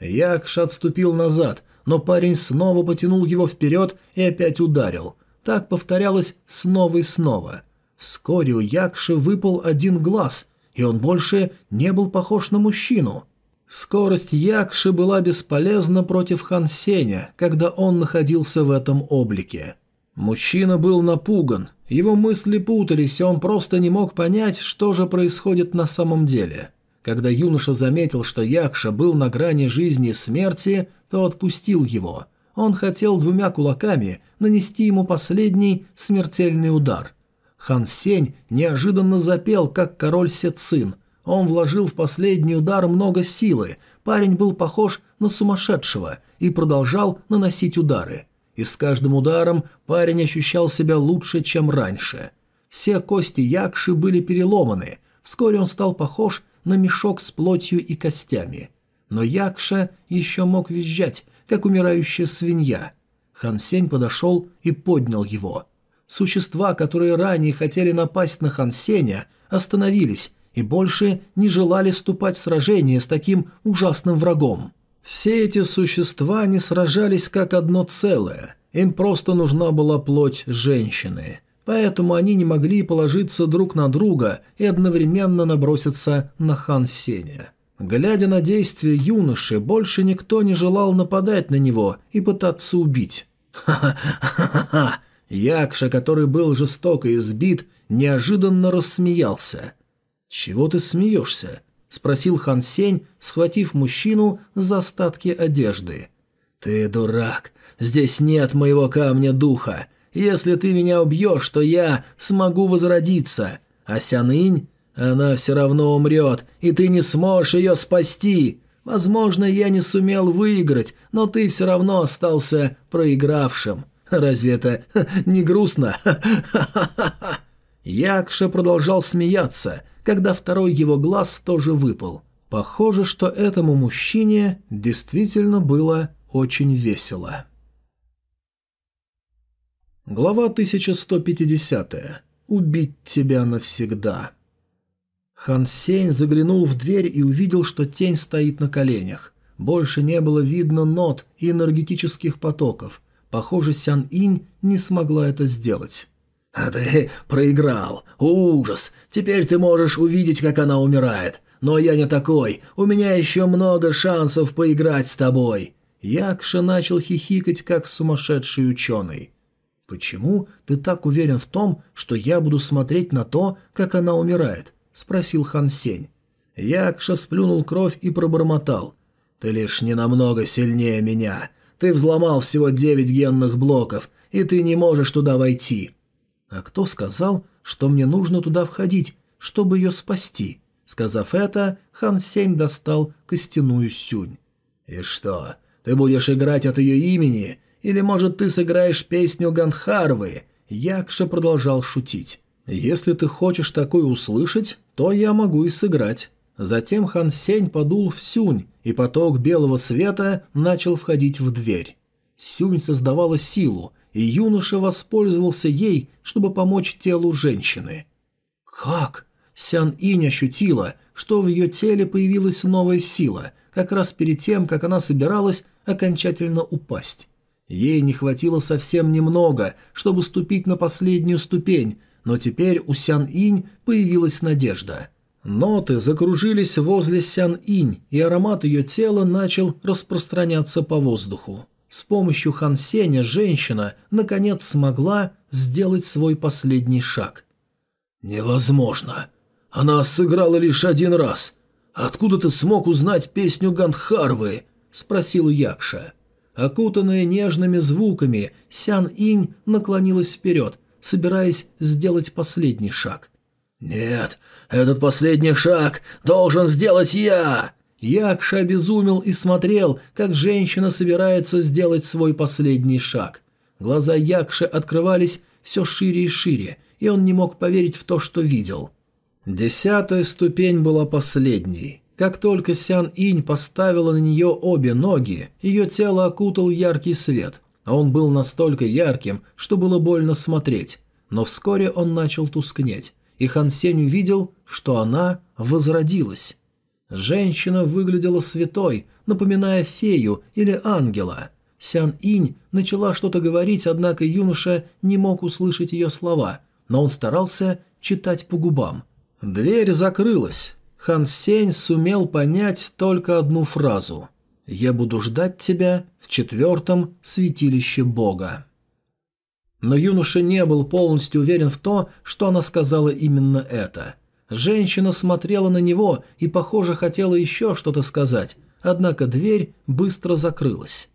Якша отступил назад, но парень снова потянул его вперед и опять ударил. Так повторялось снова и снова – Вскоре у Якши выпал один глаз, и он больше не был похож на мужчину. Скорость Якши была бесполезна против Хан Сеня, когда он находился в этом облике. Мужчина был напуган, его мысли путались, и он просто не мог понять, что же происходит на самом деле. Когда юноша заметил, что Якша был на грани жизни и смерти, то отпустил его. Он хотел двумя кулаками нанести ему последний смертельный удар – Хан Сень неожиданно запел, как король Сецин. Он вложил в последний удар много силы, парень был похож на сумасшедшего и продолжал наносить удары. И с каждым ударом парень ощущал себя лучше, чем раньше. Все кости Якши были переломаны, вскоре он стал похож на мешок с плотью и костями. Но Якша еще мог визжать, как умирающая свинья. Хан Сень подошел и поднял его – Существа, которые ранее хотели напасть на Хан Сеня, остановились и больше не желали вступать в сражение с таким ужасным врагом. Все эти существа не сражались как одно целое, им просто нужна была плоть женщины, поэтому они не могли положиться друг на друга и одновременно наброситься на Хан Сеня. Глядя на действия юноши, больше никто не желал нападать на него и пытаться убить. «Ха-ха-ха-ха!» Якша, который был жестоко избит, неожиданно рассмеялся. «Чего ты смеешься?» – спросил Хан Сень, схватив мужчину за остатки одежды. «Ты дурак. Здесь нет моего камня духа. Если ты меня убьешь, то я смогу возродиться. А Сянынь, она все равно умрет, и ты не сможешь ее спасти. Возможно, я не сумел выиграть, но ты все равно остался проигравшим. Разве это не грустно? Якша продолжал смеяться, когда второй его глаз тоже выпал. Похоже, что этому мужчине действительно было очень весело. Глава 1150. Убить тебя навсегда. Хан Сень заглянул в дверь и увидел, что тень стоит на коленях. Больше не было видно нот и энергетических потоков. Похоже, Сян Инь не смогла это сделать. «А ты проиграл! Ужас! Теперь ты можешь увидеть, как она умирает. Но я не такой. У меня еще много шансов поиграть с тобой!» Якша начал хихикать, как сумасшедший ученый. «Почему ты так уверен в том, что я буду смотреть на то, как она умирает?» – спросил Хан Сень. Якша сплюнул кровь и пробормотал. «Ты лишь не намного сильнее меня. Ты взломал всего девять генных блоков, и ты не можешь туда войти». «А кто сказал, что мне нужно туда входить, чтобы ее спасти?» Сказав это, Хан Сень достал костяную сюнь. «И что, ты будешь играть от ее имени? Или, может, ты сыграешь песню Ганхарвы?» Якша продолжал шутить. «Если ты хочешь такое услышать, то я могу и сыграть». Затем Хан Сень подул в сюнь, и поток белого света начал входить в дверь. Сюнь создавала силу, и юноша воспользовался ей, чтобы помочь телу женщины. «Как?» Сян Инь ощутила, что в ее теле появилась новая сила, как раз перед тем, как она собиралась окончательно упасть. Ей не хватило совсем немного, чтобы ступить на последнюю ступень, но теперь у Сян Инь появилась надежда. Ноты закружились возле Сян Инь, и аромат ее тела начал распространяться по воздуху. С помощью Хан Сеня женщина, наконец, смогла сделать свой последний шаг. «Невозможно! Она сыграла лишь один раз! Откуда ты смог узнать песню Гандхарвы?» – спросил Якша. Окутанная нежными звуками, Сян Инь наклонилась вперед, собираясь сделать последний шаг. «Нет, этот последний шаг должен сделать я!» Якша обезумел и смотрел, как женщина собирается сделать свой последний шаг. Глаза Якши открывались все шире и шире, и он не мог поверить в то, что видел. Десятая ступень была последней. Как только Сян Инь поставила на нее обе ноги, ее тело окутал яркий свет. Он был настолько ярким, что было больно смотреть. Но вскоре он начал тускнеть, и Хан Сень увидел, что она возродилась. Женщина выглядела святой, напоминая фею или ангела. Сян Инь начала что-то говорить, однако юноша не мог услышать ее слова, но он старался читать по губам. Дверь закрылась. Хан Сень сумел понять только одну фразу «Я буду ждать тебя в четвертом святилище Бога». Но юноша не был полностью уверен в то, что она сказала именно это – Женщина смотрела на него и, похоже, хотела еще что-то сказать, однако дверь быстро закрылась.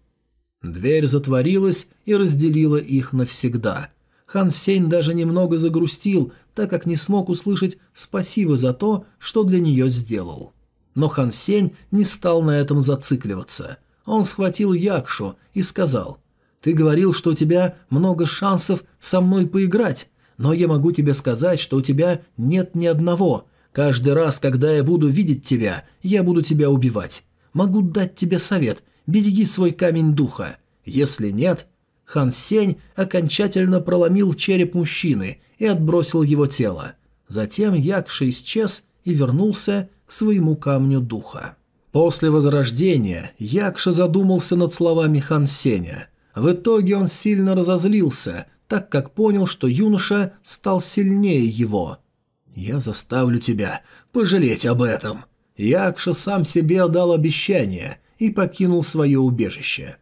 Дверь затворилась и разделила их навсегда. Хан Сень даже немного загрустил, так как не смог услышать спасибо за то, что для нее сделал. Но Хан Сень не стал на этом зацикливаться. Он схватил Якшу и сказал, «Ты говорил, что у тебя много шансов со мной поиграть. Но я могу тебе сказать, что у тебя нет ни одного. Каждый раз, когда я буду видеть тебя, я буду тебя убивать. Могу дать тебе совет. Береги свой камень духа. Если нет, Хан Сень окончательно проломил череп мужчины и отбросил его тело. Затем Якша исчез и вернулся к своему камню духа. После возрождения Якша задумался над словами Хан Сеня. В итоге он сильно разозлился, так как понял, что юноша стал сильнее его. «Я заставлю тебя пожалеть об этом». Якша сам себе дал обещание и покинул свое убежище.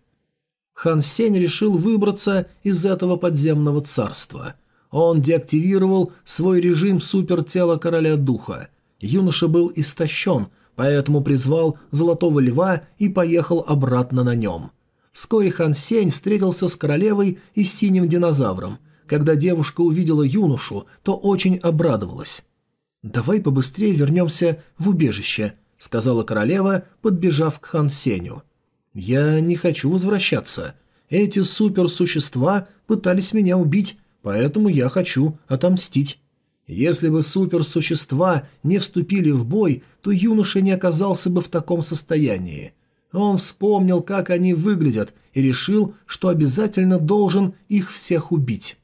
Хан Сень решил выбраться из этого подземного царства. Он деактивировал свой режим супертела короля духа. Юноша был истощен, поэтому призвал Золотого Льва и поехал обратно на нем. Вскоре Хан Сень встретился с королевой и синим динозавром. Когда девушка увидела юношу, то очень обрадовалась. «Давай побыстрее вернемся в убежище», — сказала королева, подбежав к Хан Сеню. «Я не хочу возвращаться. Эти суперсущества пытались меня убить, поэтому я хочу отомстить». Если бы суперсущества не вступили в бой, то юноша не оказался бы в таком состоянии. Он вспомнил, как они выглядят, и решил, что обязательно должен их всех убить.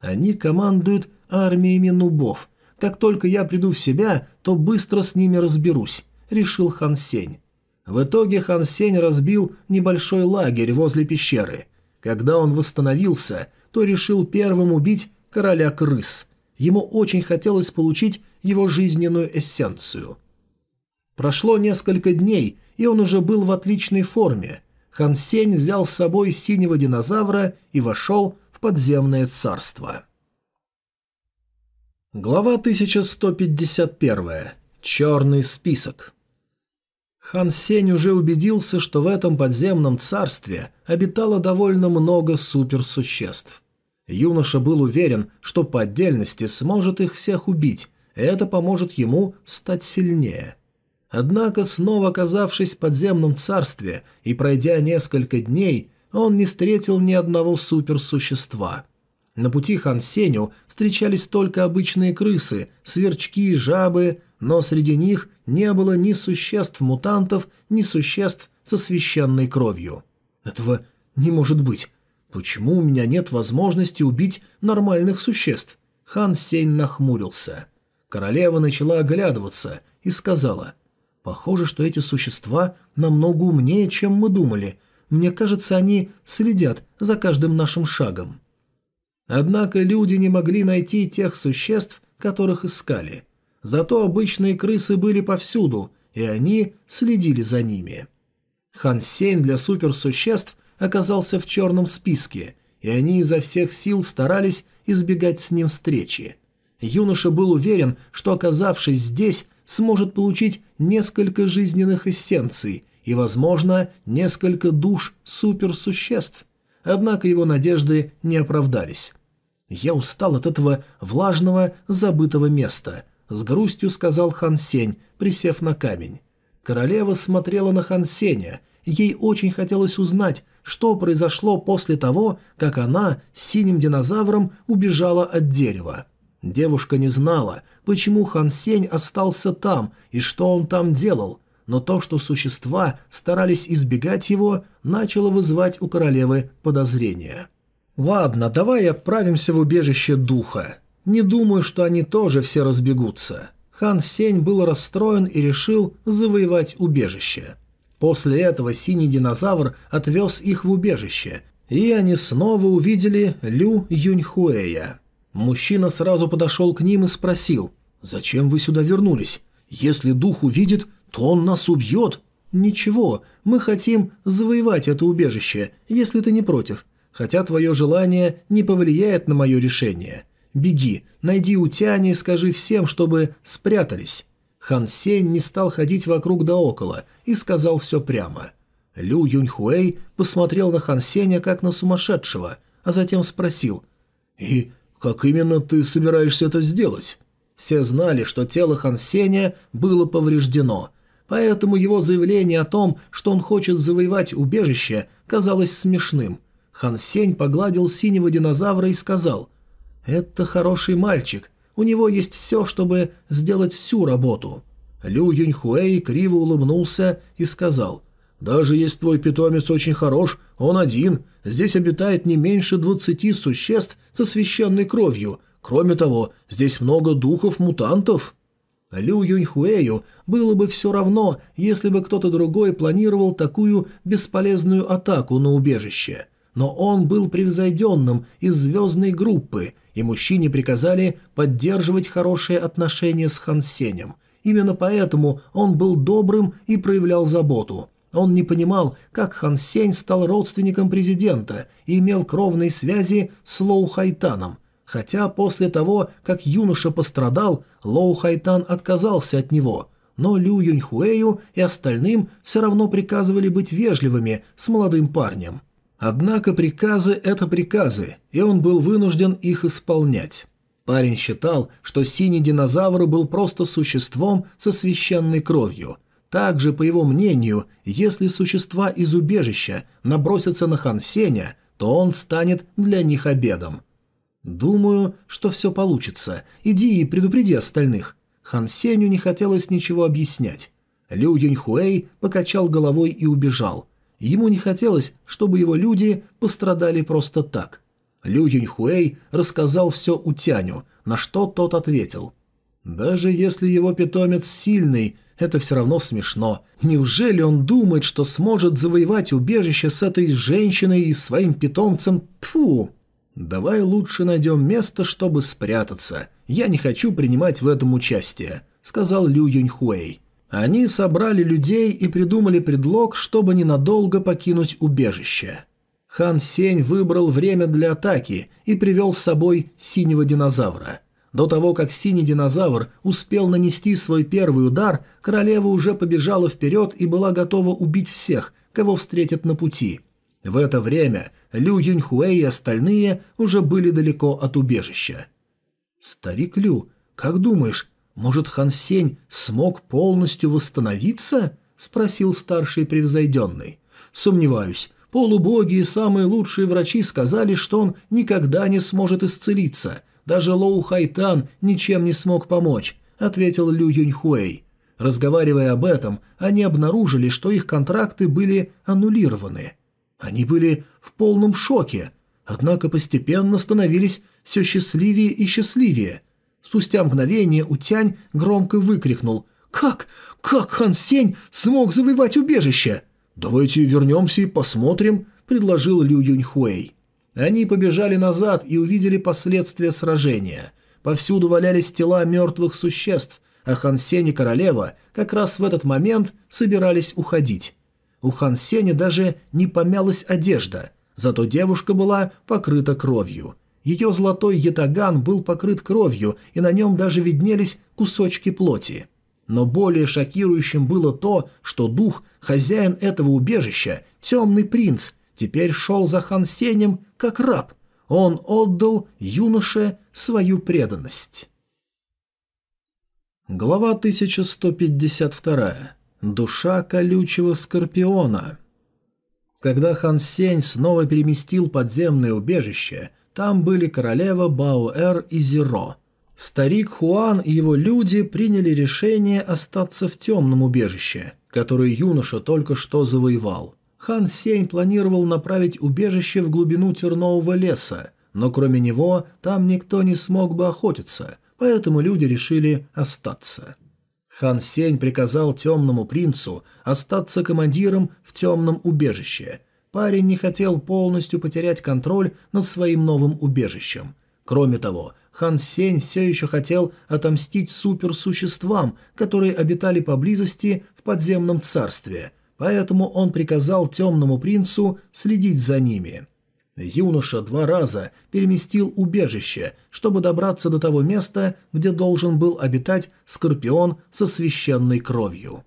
Они командуют армиями нубов. Как только я приду в себя, то быстро с ними разберусь, решил Хан Сень. В итоге Хан Сень разбил небольшой лагерь возле пещеры. Когда он восстановился, то решил первым убить короля крыс. Ему очень хотелось получить его жизненную эссенцию. Прошло несколько дней, и он уже был в отличной форме. Хан Сень взял с собой синего динозавра и вошел в подземное царство. Глава 1151. Черный список. Хан Сень уже убедился, что в этом подземном царстве обитало довольно много суперсуществ. Юноша был уверен, что по отдельности сможет их всех убить, и это поможет ему стать сильнее. Однако, снова оказавшись в подземном царстве и пройдя несколько дней, он не встретил ни одного суперсущества. На пути Хан Сеню встречались только обычные крысы, сверчки, жабы, но среди них не было ни существ-мутантов, ни существ со священной кровью. Этого не может быть. Почему у меня нет возможности убить нормальных существ? Хан Сень нахмурился. Королева начала оглядываться и сказала, «Похоже, что эти существа намного умнее, чем мы думали. Мне кажется, они следят за каждым нашим шагом». Однако люди не могли найти тех существ, которых искали. Зато обычные крысы были повсюду, и они следили за ними. Хан Сень для суперсуществ оказался в черном списке, и они изо всех сил старались избегать с ним встречи. Юноша был уверен, что, оказавшись здесь, сможет получить несколько жизненных эссенций и, возможно, несколько душ суперсуществ. Однако его надежды не оправдались. «Я устал от этого влажного, забытого места», — с грустью сказал Хан Сень, присев на камень. Королева смотрела на Хан Сеня. Ей очень хотелось узнать, что произошло после того, как она с синим динозавром убежала от дерева. Девушка не знала, почему Хан Сень остался там и что он там делал, но то, что существа старались избегать его, начало вызывать у королевы подозрения. «Ладно, давай отправимся в убежище духа. Не думаю, что они тоже все разбегутся». Хан Сень был расстроен и решил завоевать убежище. После этого синий динозавр отвез их в убежище, и они снова увидели Лю Юньхуэя. Мужчина сразу подошел к ним и спросил, «Зачем вы сюда вернулись? Если дух увидит, то он нас убьет». «Ничего, мы хотим завоевать это убежище, если ты не против хотя твое желание не повлияет на мое решение. Беги, найди утяне и скажи всем, чтобы спрятались». Хан Сень не стал ходить вокруг да около и сказал все прямо. Лю Юньхуэй посмотрел на Хан Сеня как на сумасшедшего, а затем спросил «И как именно ты собираешься это сделать?» Все знали, что тело Хан Сеня было повреждено, поэтому его заявление о том, что он хочет завоевать убежище, казалось смешным – Хан Сень погладил синего динозавра и сказал, «Это хороший мальчик, у него есть все, чтобы сделать всю работу». Лю Юньхуэй криво улыбнулся и сказал, Даже если твой питомец очень хорош, он один. Здесь обитает не меньше двадцати существ со священной кровью. Кроме того, здесь много духов-мутантов». Лю Юньхуэю было бы все равно, если бы кто-то другой планировал такую бесполезную атаку на убежище. Но он был превзойденным из звездной группы, и мужчине приказали поддерживать хорошие отношения с Хан Сенем. Именно поэтому он был добрым и проявлял заботу. Он не понимал, как Хан Сень стал родственником президента и имел кровные связи с Лоу Хайтаном – Хотя после того, как юноша пострадал, Лоу Хайтан отказался от него, но Лю Юньхуэю и остальным все равно приказывали быть вежливыми с молодым парнем. Однако приказы – это приказы, и он был вынужден их исполнять. Парень считал, что синий динозавр был просто существом со священной кровью. Также, по его мнению, если существа из убежища набросятся на Хан Сеня, то он станет для них обедом. «Думаю, что все получится. Иди и предупреди остальных». Хан Сеню не хотелось ничего объяснять. Лю Юньхуэй покачал головой и убежал. Ему не хотелось, чтобы его люди пострадали просто так. Лю Юньхуэй рассказал все Утяню, на что тот ответил. «Даже если его питомец сильный, это все равно смешно. Неужели он думает, что сможет завоевать убежище с этой женщиной и своим питомцем? Тфу!» «Давай лучше найдем место, чтобы спрятаться. Я не хочу принимать в этом участие», — сказал Лю Юньхуэй. Они собрали людей и придумали предлог, чтобы ненадолго покинуть убежище. Хан Сень выбрал время для атаки и привел с собой синего динозавра. До того, как синий динозавр успел нанести свой первый удар, королева уже побежала вперед и была готова убить всех, кого встретит на пути. В это время Лю Юньхуэй и остальные уже были далеко от убежища. «Старик Лю, как думаешь, может Хан Сень смог полностью восстановиться?» – спросил старший превзойденный. «Сомневаюсь. Полубоги и самые лучшие врачи сказали, что он никогда не сможет исцелиться. Даже Лоу Хайтан ничем не смог помочь», – ответил Лю Юньхуэй. Разговаривая об этом, они обнаружили, что их контракты были аннулированы. Они были в полном шоке, однако постепенно становились все счастливее и счастливее. Спустя мгновение Утянь громко выкрикнул «Как? Как Хан Сень смог завоевать убежище?» «Давайте вернемся и посмотрим», – предложил Лю Юньхуэй. Они побежали назад и увидели последствия сражения. Повсюду валялись тела мертвых существ, а Хан Сень и королева как раз в этот момент собирались уходить. У Хан Сеня даже не помялась одежда, зато девушка была покрыта кровью. Ее золотой ятаган был покрыт кровью, и на нем даже виднелись кусочки плоти. Но более шокирующим было то, что дух, хозяин этого убежища, темный принц, теперь шел за Хан Сенем как раб. Он отдал юноше свою преданность. Глава 1152. Душа колючего скорпиона. Когда Хан Сень снова переместил подземное убежище, там были королева Баоэр и Зеро. Старик Хуан и его люди приняли решение остаться в темном убежище, которое юноша только что завоевал. Хан Сень планировал направить убежище в глубину тернового леса, но кроме него там никто не смог бы охотиться, поэтому люди решили остаться. Хан Сень приказал темному принцу остаться командиром в темном убежище. Парень не хотел полностью потерять контроль над своим новым убежищем. Кроме того, Хан Сень все еще хотел отомстить суперсуществам, которые обитали поблизости в подземном царстве, поэтому он приказал темному принцу следить за ними. Юноша два раза переместил убежище, чтобы добраться до того места, где должен был обитать скорпион со священной кровью.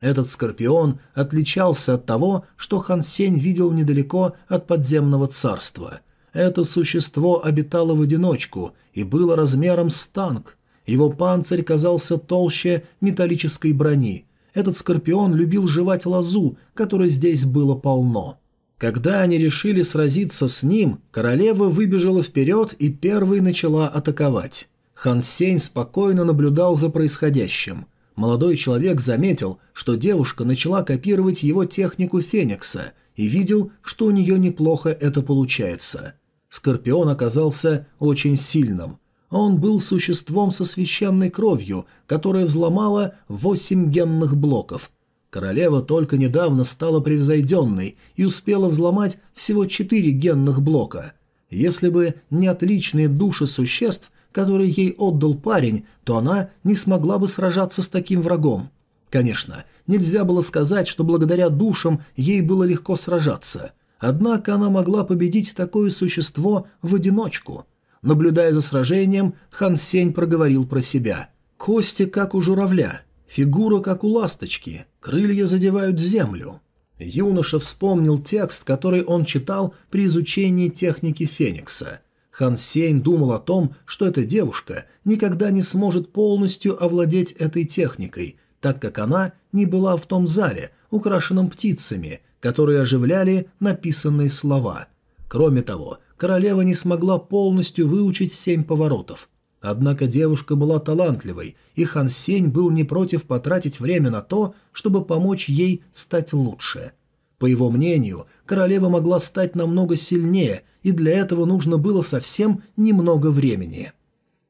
Этот скорпион отличался от того, что Хан Сень видел недалеко от подземного царства. Это существо обитало в одиночку и было размером с танк. Его панцирь казался толще металлической брони. Этот скорпион любил жевать лозу, которой здесь было полно. Когда они решили сразиться с ним, королева выбежала вперед и первой начала атаковать. Хан Сень спокойно наблюдал за происходящим. Молодой человек заметил, что девушка начала копировать его технику Феникса и видел, что у нее неплохо это получается. Скорпион оказался очень сильным. Он был существом со священной кровью, которая взломала восемь генных блоков. Королева только недавно стала превзойденной и успела взломать всего четыре генных блока. Если бы не отличные души существ, которые ей отдал парень, то она не смогла бы сражаться с таким врагом. Конечно, нельзя было сказать, что благодаря душам ей было легко сражаться. Однако она могла победить такое существо в одиночку. Наблюдая за сражением, Хан Сень проговорил про себя. «Кости, как у журавля, фигура, как у ласточки, крылья задевают землю». Юноша вспомнил текст, который он читал при изучении техники Феникса. Хан Сень думал о том, что эта девушка никогда не сможет полностью овладеть этой техникой, так как она не была в том зале, украшенном птицами, которые оживляли написанные слова. Кроме того, королева не смогла полностью выучить семь поворотов. Однако девушка была талантливой, и Хан Сень был не против потратить время на то, чтобы помочь ей стать лучше. По его мнению, королева могла стать намного сильнее – и для этого нужно было совсем немного времени.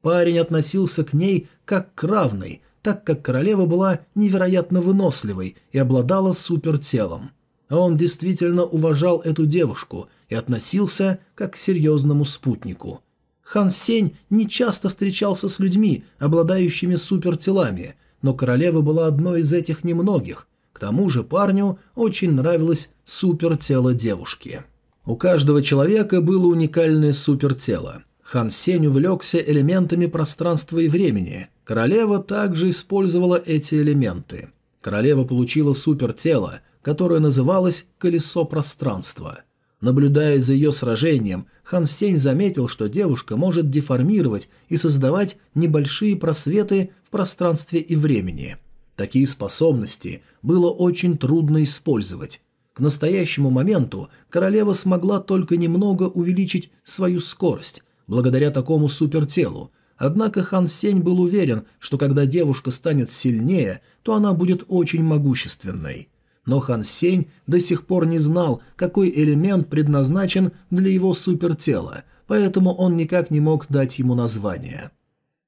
Парень относился к ней как к равной, так как королева была невероятно выносливой и обладала супертелом. Он действительно уважал эту девушку и относился как к серьезному спутнику. Хан Сень не часто встречался с людьми, обладающими супертелами, но королева была одной из этих немногих. К тому же парню очень нравилось супертело девушки. У каждого человека было уникальное супертело. Хан Сень увлекся элементами пространства и времени. Королева также использовала эти элементы. Королева получила супертело, которое называлось «колесо пространства». Наблюдая за ее сражением, Хан Сень заметил, что девушка может деформировать и создавать небольшие просветы в пространстве и времени. Такие способности было очень трудно использовать, к настоящему моменту королева смогла только немного увеличить свою скорость, благодаря такому супертелу, однако Хан Сень был уверен, что когда девушка станет сильнее, то она будет очень могущественной. Но Хан Сень до сих пор не знал, какой элемент предназначен для его супертела, поэтому он никак не мог дать ему название.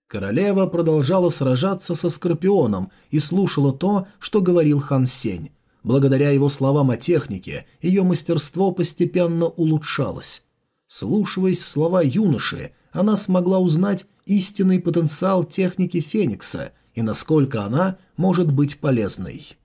Королева продолжала сражаться со Скорпионом и слушала то, что говорил Хан Сень, Благодаря его словам о технике, ее мастерство постепенно улучшалось. Слушаясь в слова юноши, она смогла узнать истинный потенциал техники Феникса и насколько она может быть полезной.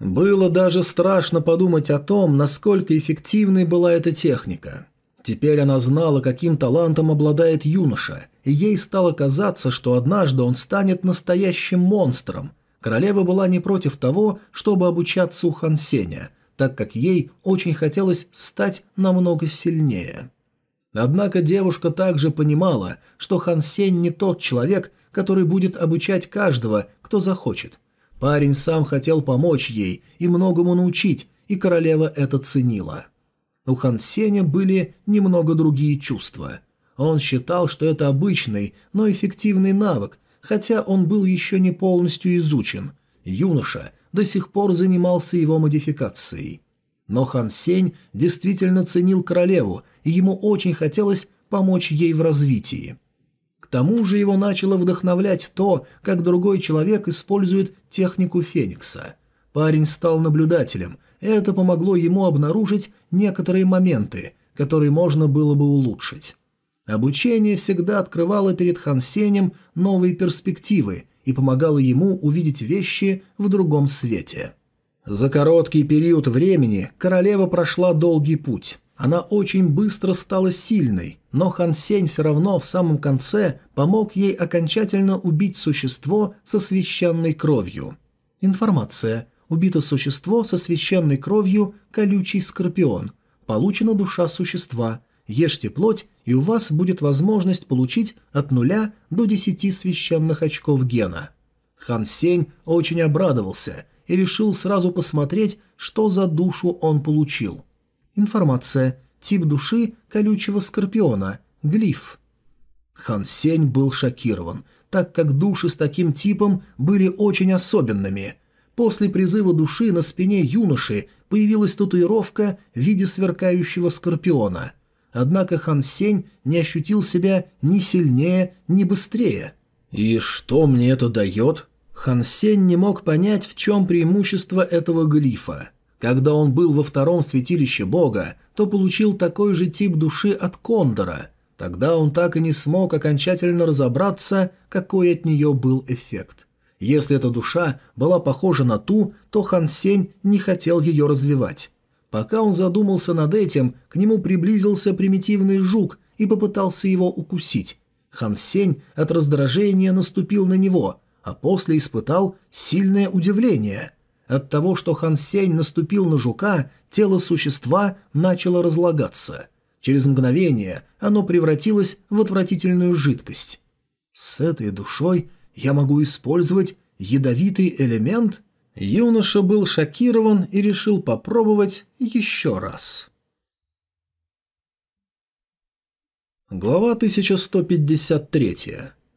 Было даже страшно подумать о том, насколько эффективной была эта техника. Теперь она знала, каким талантом обладает юноша, и ей стало казаться, что однажды он станет настоящим монстром, Королева была не против того, чтобы обучаться у Хан Сеня, так как ей очень хотелось стать намного сильнее. Однако девушка также понимала, что Хан Сень не тот человек, который будет обучать каждого, кто захочет. Парень сам хотел помочь ей и многому научить, и королева это ценила. У Хан Сеня были немного другие чувства. Он считал, что это обычный, но эффективный навык, хотя он был еще не полностью изучен. Юноша до сих пор занимался его модификацией. Но Хан Сень действительно ценил королеву, и ему очень хотелось помочь ей в развитии. Тому же его начало вдохновлять то, как другой человек использует технику Феникса. Парень стал наблюдателем, это помогло ему обнаружить некоторые моменты, которые можно было бы улучшить. Обучение всегда открывало перед Хан Сенем новые перспективы и помогало ему увидеть вещи в другом свете. За короткий период времени королева прошла долгий путь. Она очень быстро стала сильной, но Хан Сень все равно в самом конце помог ей окончательно убить существо со священной кровью. Информация. Убито существо со священной кровью колючий скорпион. Получена душа существа – Ешьте плоть, и у вас будет возможность получить от нуля до десяти священных очков гена. Хан Сень очень обрадовался и решил сразу посмотреть, что за душу он получил. Информация. Тип души колючего скорпиона. Глиф. Хан Сень был шокирован. так как души с таким типом были очень особенными. После призыва души на спине юноши появилась татуировка в виде сверкающего скорпиона. Однако Хан Сень не ощутил себя ни сильнее, ни быстрее. «И что мне это дает?» Хан Сень не мог понять, в чем преимущество этого глифа. Когда он был во втором святилище бога, то получил такой же тип души от Кондора. Тогда он так и не смог окончательно разобраться, какой от нее был эффект. Если эта душа была похожа на ту, то Хан Сень не хотел ее развивать. Пока он задумался над этим, к нему приблизился примитивный жук и попытался его укусить. Хан Сень от раздражения наступил на него, а после испытал сильное удивление. От того, что Хан Сень наступил на жука, тело существа начало разлагаться. Через мгновение оно превратилось в отвратительную жидкость. С этой душой я могу использовать ядовитый элемент? Юноша был шокирован и решил попробовать еще раз. Глава 1153.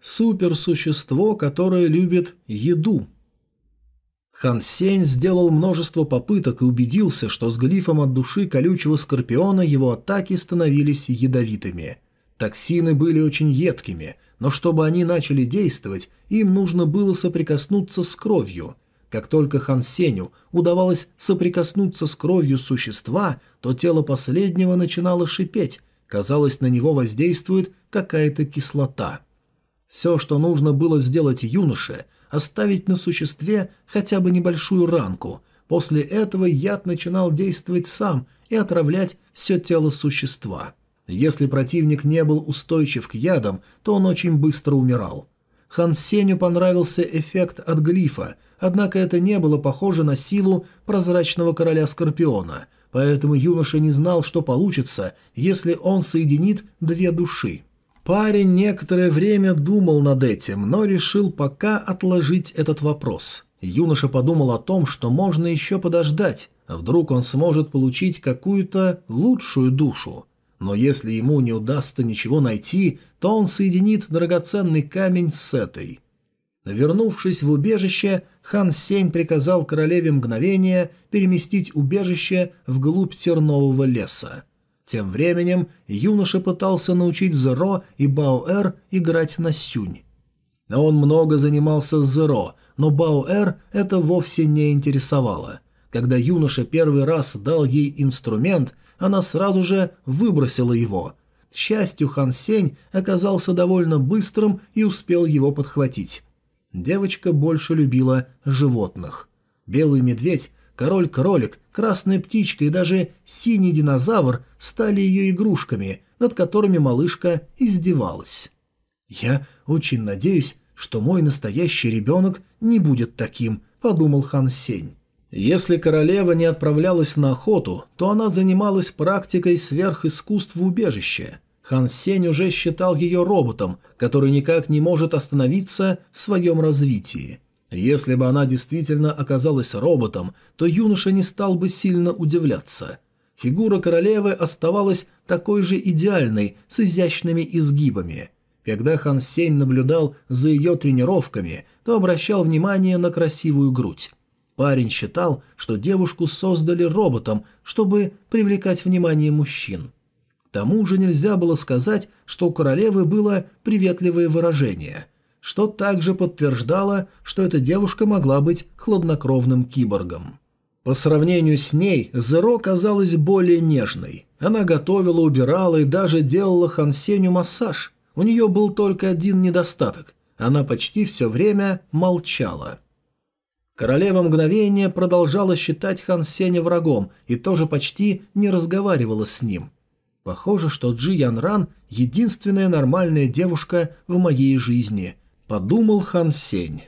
Суперсущество, которое любит еду. Хан Сень сделал множество попыток и убедился, что с глифом от души колючего скорпиона его атаки становились ядовитыми. Токсины были очень едкими, но чтобы они начали действовать, им нужно было соприкоснуться с кровью. Как только Хан Сеню удавалось соприкоснуться с кровью существа, то тело последнего начинало шипеть, казалось, на него воздействует какая-то кислота. Все, что нужно было сделать юноше, оставить на существе хотя бы небольшую ранку. После этого яд начинал действовать сам и отравлять все тело существа. Если противник не был устойчив к ядам, то он очень быстро умирал. Хан Сеню понравился эффект от глифа, однако это не было похоже на силу прозрачного короля Скорпиона, поэтому юноша не знал, что получится, если он соединит две души. Парень некоторое время думал над этим, но решил пока отложить этот вопрос. Юноша подумал о том, что можно еще подождать, вдруг он сможет получить какую-то лучшую душу. Но если ему не удастся ничего найти, то он соединит драгоценный камень с этой. Вернувшись в убежище, хан Сень приказал королеве мгновения переместить убежище вглубь тернового леса. Тем временем юноша пытался научить Зеро и Баоэр играть на сюнь. Он много занимался с Зеро, но Баоэр это вовсе не интересовало. Когда юноша первый раз дал ей инструмент, она сразу же выбросила его. К счастью, Хан Сень оказался довольно быстрым и успел его подхватить. Девочка больше любила животных. Белый медведь, король-кролик, красная птичка и даже синий динозавр стали ее игрушками, над которыми малышка издевалась. «Я очень надеюсь, что мой настоящий ребенок не будет таким», — подумал Хан Сень. Если королева не отправлялась на охоту, то она занималась практикой сверхискусств в убежище. Хан Сень уже считал ее роботом, который никак не может остановиться в своем развитии. Если бы она действительно оказалась роботом, то юноша не стал бы сильно удивляться. Фигура королевы оставалась такой же идеальной, с изящными изгибами. Когда Хан Сень наблюдал за ее тренировками, то обращал внимание на красивую грудь. Парень считал, что девушку создали роботом, чтобы привлекать внимание мужчин. К тому же нельзя было сказать, что у королевы было приветливое выражение, что также подтверждало, что эта девушка могла быть хладнокровным киборгом. По сравнению с ней, Зеро казалась более нежной. Она готовила, убирала и даже делала Хансеню массаж. У нее был только один недостаток – она почти все время молчала. Королева мгновения продолжала считать Хан Сеня врагом и тоже почти не разговаривала с ним. Похоже, что Джи Ян Ран – единственная нормальная девушка в моей жизни, подумал Хан Сень.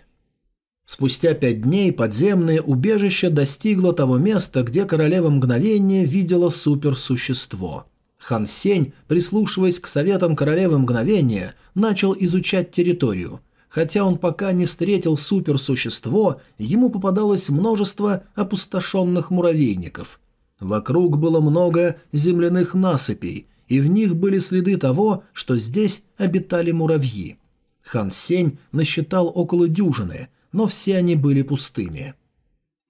Спустя пять дней подземное убежище достигло того места, где королева мгновения видела суперсущество. Хан Сень, прислушиваясь к советам королевы мгновения, начал изучать территорию – Хотя он пока не встретил суперсущество, ему попадалось множество опустошенных муравейников. Вокруг было много земляных насыпей, и в них были следы того, что здесь обитали муравьи. Хан Сень насчитал около дюжины, но все они были пустыми.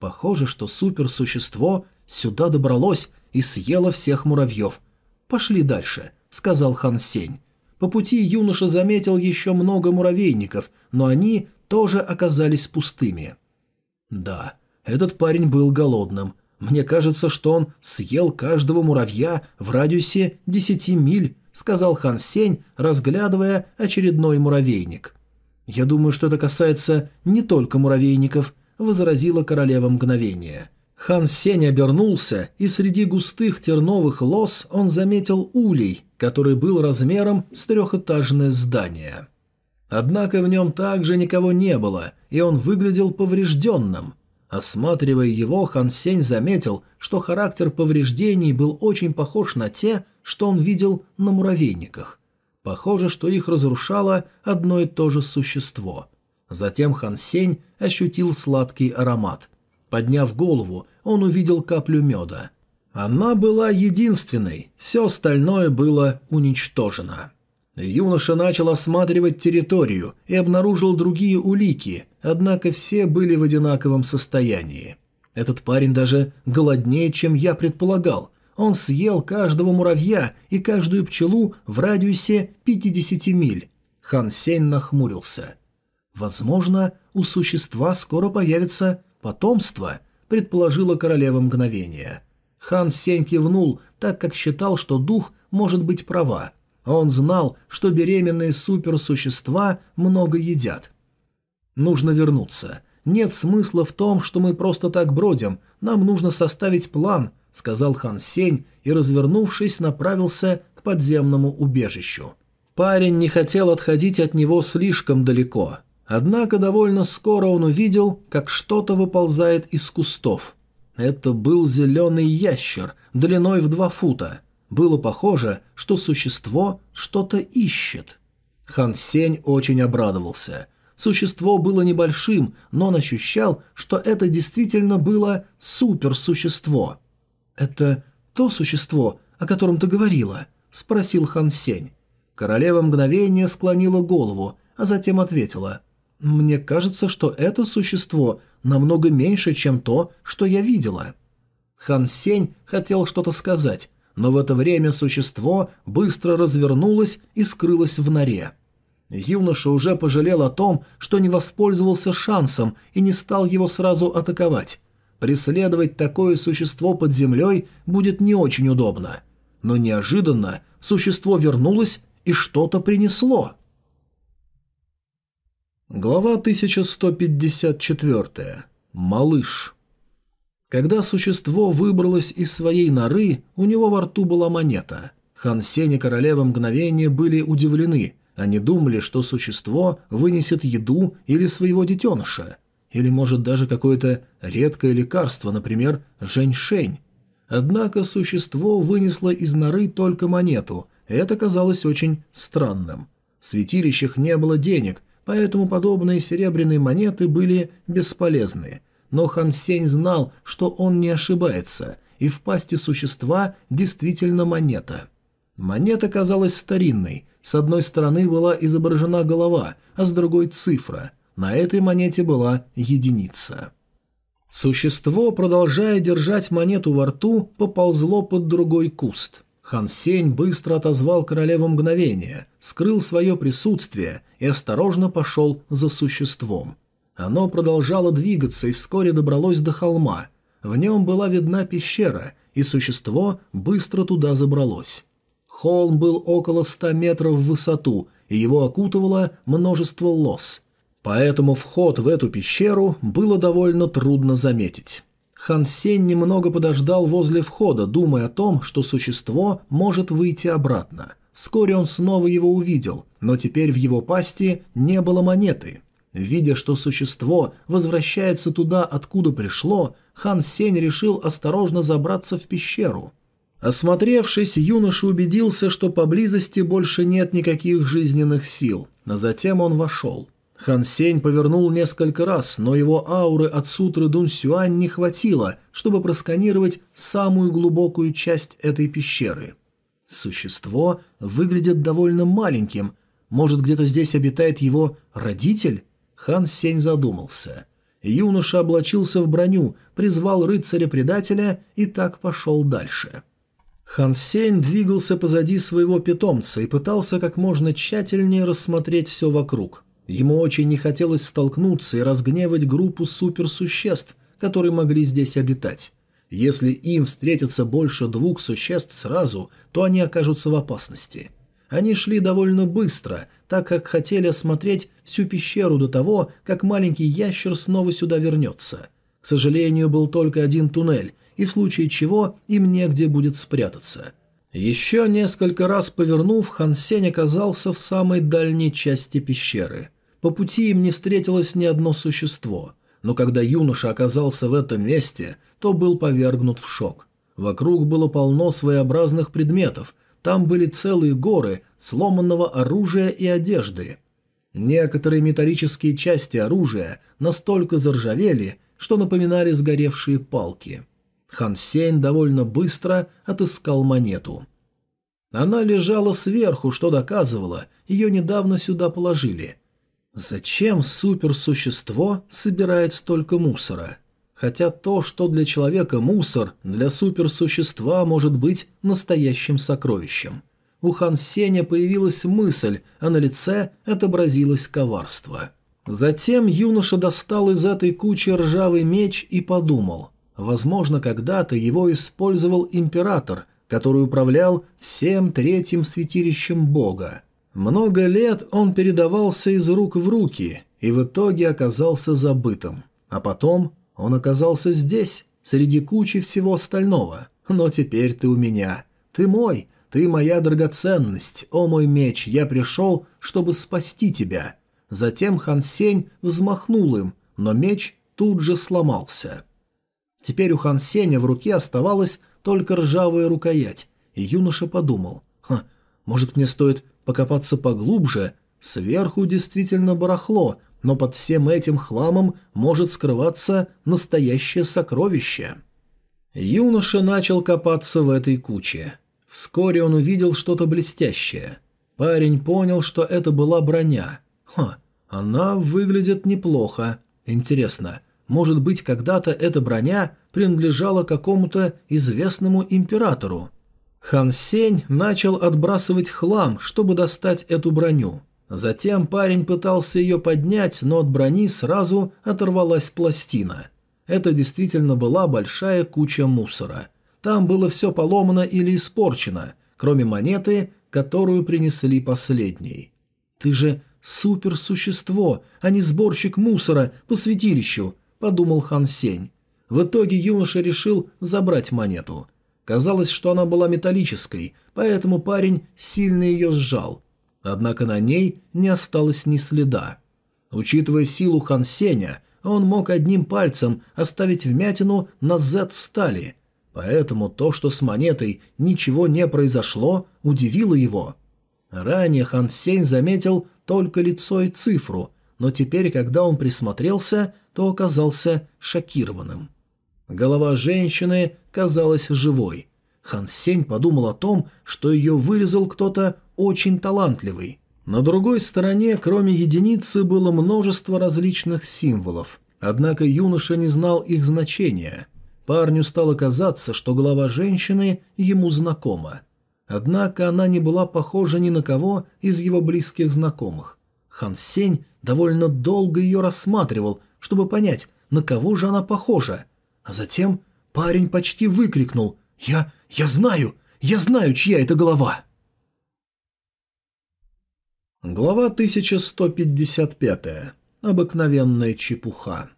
Похоже, что суперсущество сюда добралось и съело всех муравьев. «Пошли дальше», — сказал Хан Сень. По пути юноша заметил еще много муравейников, но они тоже оказались пустыми. Да, этот парень был голодным. Мне кажется, что он съел каждого муравья в радиусе 10 миль, сказал Хан Сень, разглядывая очередной муравейник. «Я думаю, что это касается не только муравейников», — возразила королева мгновения. Хан Сень обернулся, и среди густых терновых лос он заметил улей, который был размером с трехэтажное здание. Однако в нем также никого не было, и он выглядел поврежденным. Осматривая его, Хан Сень заметил, что характер повреждений был очень похож на те, что он видел на муравейниках. Похоже, что их разрушало одно и то же существо. Затем Хан Сень ощутил сладкий аромат. Подняв голову, он увидел каплю меда. Она была единственной, все остальное было уничтожено. Юноша начал осматривать территорию и обнаружил другие улики, однако все были в одинаковом состоянии. Этот парень даже голоднее, чем я предполагал. Он съел каждого муравья и каждую пчелу в радиусе 50 миль. Хан Сень нахмурился. «Возможно, у существа скоро появится потомство», — предположила королева мгновения. Хан Сень кивнул, так как считал, что дух может быть права. Он знал, что беременные суперсущества много едят. Нужно вернуться. Нет смысла в том, что мы просто так бродим. Нам нужно составить план, сказал Хан Сень и, развернувшись, направился к подземному убежищу. Парень не хотел отходить от него слишком далеко. Однако довольно скоро он увидел, как что-то выползает из кустов. Это был зеленый ящер, длиной в два фута. Было похоже, что существо что-то ищет. Хан Сень очень обрадовался. Существо было небольшим, но он ощущал, что это действительно было суперсущество. «Это то существо, о котором ты говорила?» – спросил Хан Сень. Королева мгновение склонила голову, а затем ответила. «Мне кажется, что это существо намного меньше, чем то, что я видела». Хан Сень хотел что-то сказать, но в это время существо быстро развернулось и скрылось в норе. Юноша уже пожалел о том, что не воспользовался шансом и не стал его сразу атаковать. Преследовать такое существо под землей будет не очень удобно. Но неожиданно существо вернулось и что-то принесло. Глава 1154. Малыш. Когда существо выбралось из своей норы, у него во рту была монета. Хан Сень и королева мгновения были удивлены. Они думали, что существо вынесет еду или своего детеныша. Или, может, даже какое-то редкое лекарство, например, женьшень. Однако существо вынесло из норы только монету, это казалось очень странным. В святилищах не было денег, поэтому подобные серебряные монеты были бесполезны – но Хан Сень знал, что он не ошибается, и в пасти существа действительно монета. Монета казалась старинной. С одной стороны была изображена голова, а с другой – цифра. На этой монете была единица. Существо, продолжая держать монету во рту, поползло под другой куст. Хан Сень быстро отозвал королеву мгновения, скрыл свое присутствие и осторожно пошел за существом. Оно продолжало двигаться и вскоре добралось до холма. В нем была видна пещера, и существо быстро туда забралось. Холм был около ста метров в высоту, и его окутывало множество лос. Поэтому вход в эту пещеру было довольно трудно заметить. Хан Сень немного подождал возле входа, думая о том, что существо может выйти обратно. Вскоре он снова его увидел, но теперь в его пасти не было монеты – Видя, что существо возвращается туда, откуда пришло, хан Сень решил осторожно забраться в пещеру. Осмотревшись, юноша убедился, что поблизости больше нет никаких жизненных сил, а затем он вошел. Хан Сень повернул несколько раз, но его ауры от сутры Дун Сюань не хватило, чтобы просканировать самую глубокую часть этой пещеры. Существо выглядит довольно маленьким, Может, где-то здесь обитает его родитель? Хан Сень задумался. Юноша облачился в броню, призвал рыцаря-предателя и так пошел дальше. Хан Сень двигался позади своего питомца и пытался как можно тщательнее рассмотреть все вокруг. Ему очень не хотелось столкнуться и разгневать группу суперсуществ, которые могли здесь обитать. Если им встретится больше двух существ сразу, то они окажутся в опасности. Они шли довольно быстро, так как хотели осмотреть всю пещеру до того, как маленький ящер снова сюда вернется. К сожалению, был только один туннель, и в случае чего им негде будет спрятаться. Еще несколько раз повернув, Хан Сень оказался в самой дальней части пещеры. По пути им не встретилось ни одно существо, но когда юноша оказался в этом месте, то был повергнут в шок. Вокруг было полно своеобразных предметов, там были целые горы сломанного оружия и одежды. Некоторые металлические части оружия настолько заржавели, что напоминали сгоревшие палки. Хан Сень довольно быстро отыскал монету. Она лежала сверху, что доказывало, ее недавно сюда положили. Зачем суперсущество собирает столько мусора? Хотя то, что для человека мусор, для суперсущества может быть настоящим сокровищем. У Хан Сеня появилась мысль, а на лице отобразилось коварство. Затем юноша достал из этой кучи ржавый меч и подумал. Возможно, когда-то его использовал император, который управлял всем третьим святилищем бога. Много лет он передавался из рук в руки и в итоге оказался забытым. А потом он оказался здесь, среди кучи всего остального. Но теперь ты у меня. Ты мой, ты моя драгоценность, о мой меч, я пришел, чтобы спасти тебя». Затем Хан Сень взмахнул им, но меч тут же сломался. Теперь у Хан Сеня в руке оставалась только ржавая рукоять, и юноша подумал, «Ха, может мне стоит покопаться поглубже? Сверху действительно барахло, но под всем этим хламом может скрываться настоящее сокровище. Юноша начал копаться в этой куче. Вскоре он увидел что-то блестящее. Парень понял, что это была броня. Ха, она выглядит неплохо. Интересно, может быть, когда-то эта броня принадлежала какому-то известному императору? Хан Сень начал отбрасывать хлам, чтобы достать эту броню. Затем парень пытался ее поднять, но от брони сразу оторвалась пластина. Это действительно была большая куча мусора. Там было все поломано или испорчено, кроме монеты, которую принесли последней. «Ты же суперсущество, а не сборщик мусора по святилищу», – подумал Хан Сень. В итоге юноша решил забрать монету. Казалось, что она была металлической, поэтому парень сильно ее сжал – Однако на ней не осталось ни следа. Учитывая силу Хан Сеня, он мог одним пальцем оставить вмятину на Z-стали, поэтому то, что с монетой ничего не произошло, удивило его. Ранее Хан Сень заметил только лицо и цифру, но теперь, когда он присмотрелся, то оказался шокированным. Голова женщины казалась живой. Хан Сень подумал о том, что ее вырезал кто-то очень талантливый. На другой стороне, кроме единицы, было множество различных символов. Однако юноша не знал их значения. Парню стало казаться, что голова женщины ему знакома. Однако она не была похожа ни на кого из его близких знакомых. Хан Сень довольно долго ее рассматривал, чтобы понять, на кого же она похожа. А затем парень почти выкрикнул «Я... я знаю! Я знаю, чья это голова!» Глава 1155. Обыкновенная чепуха.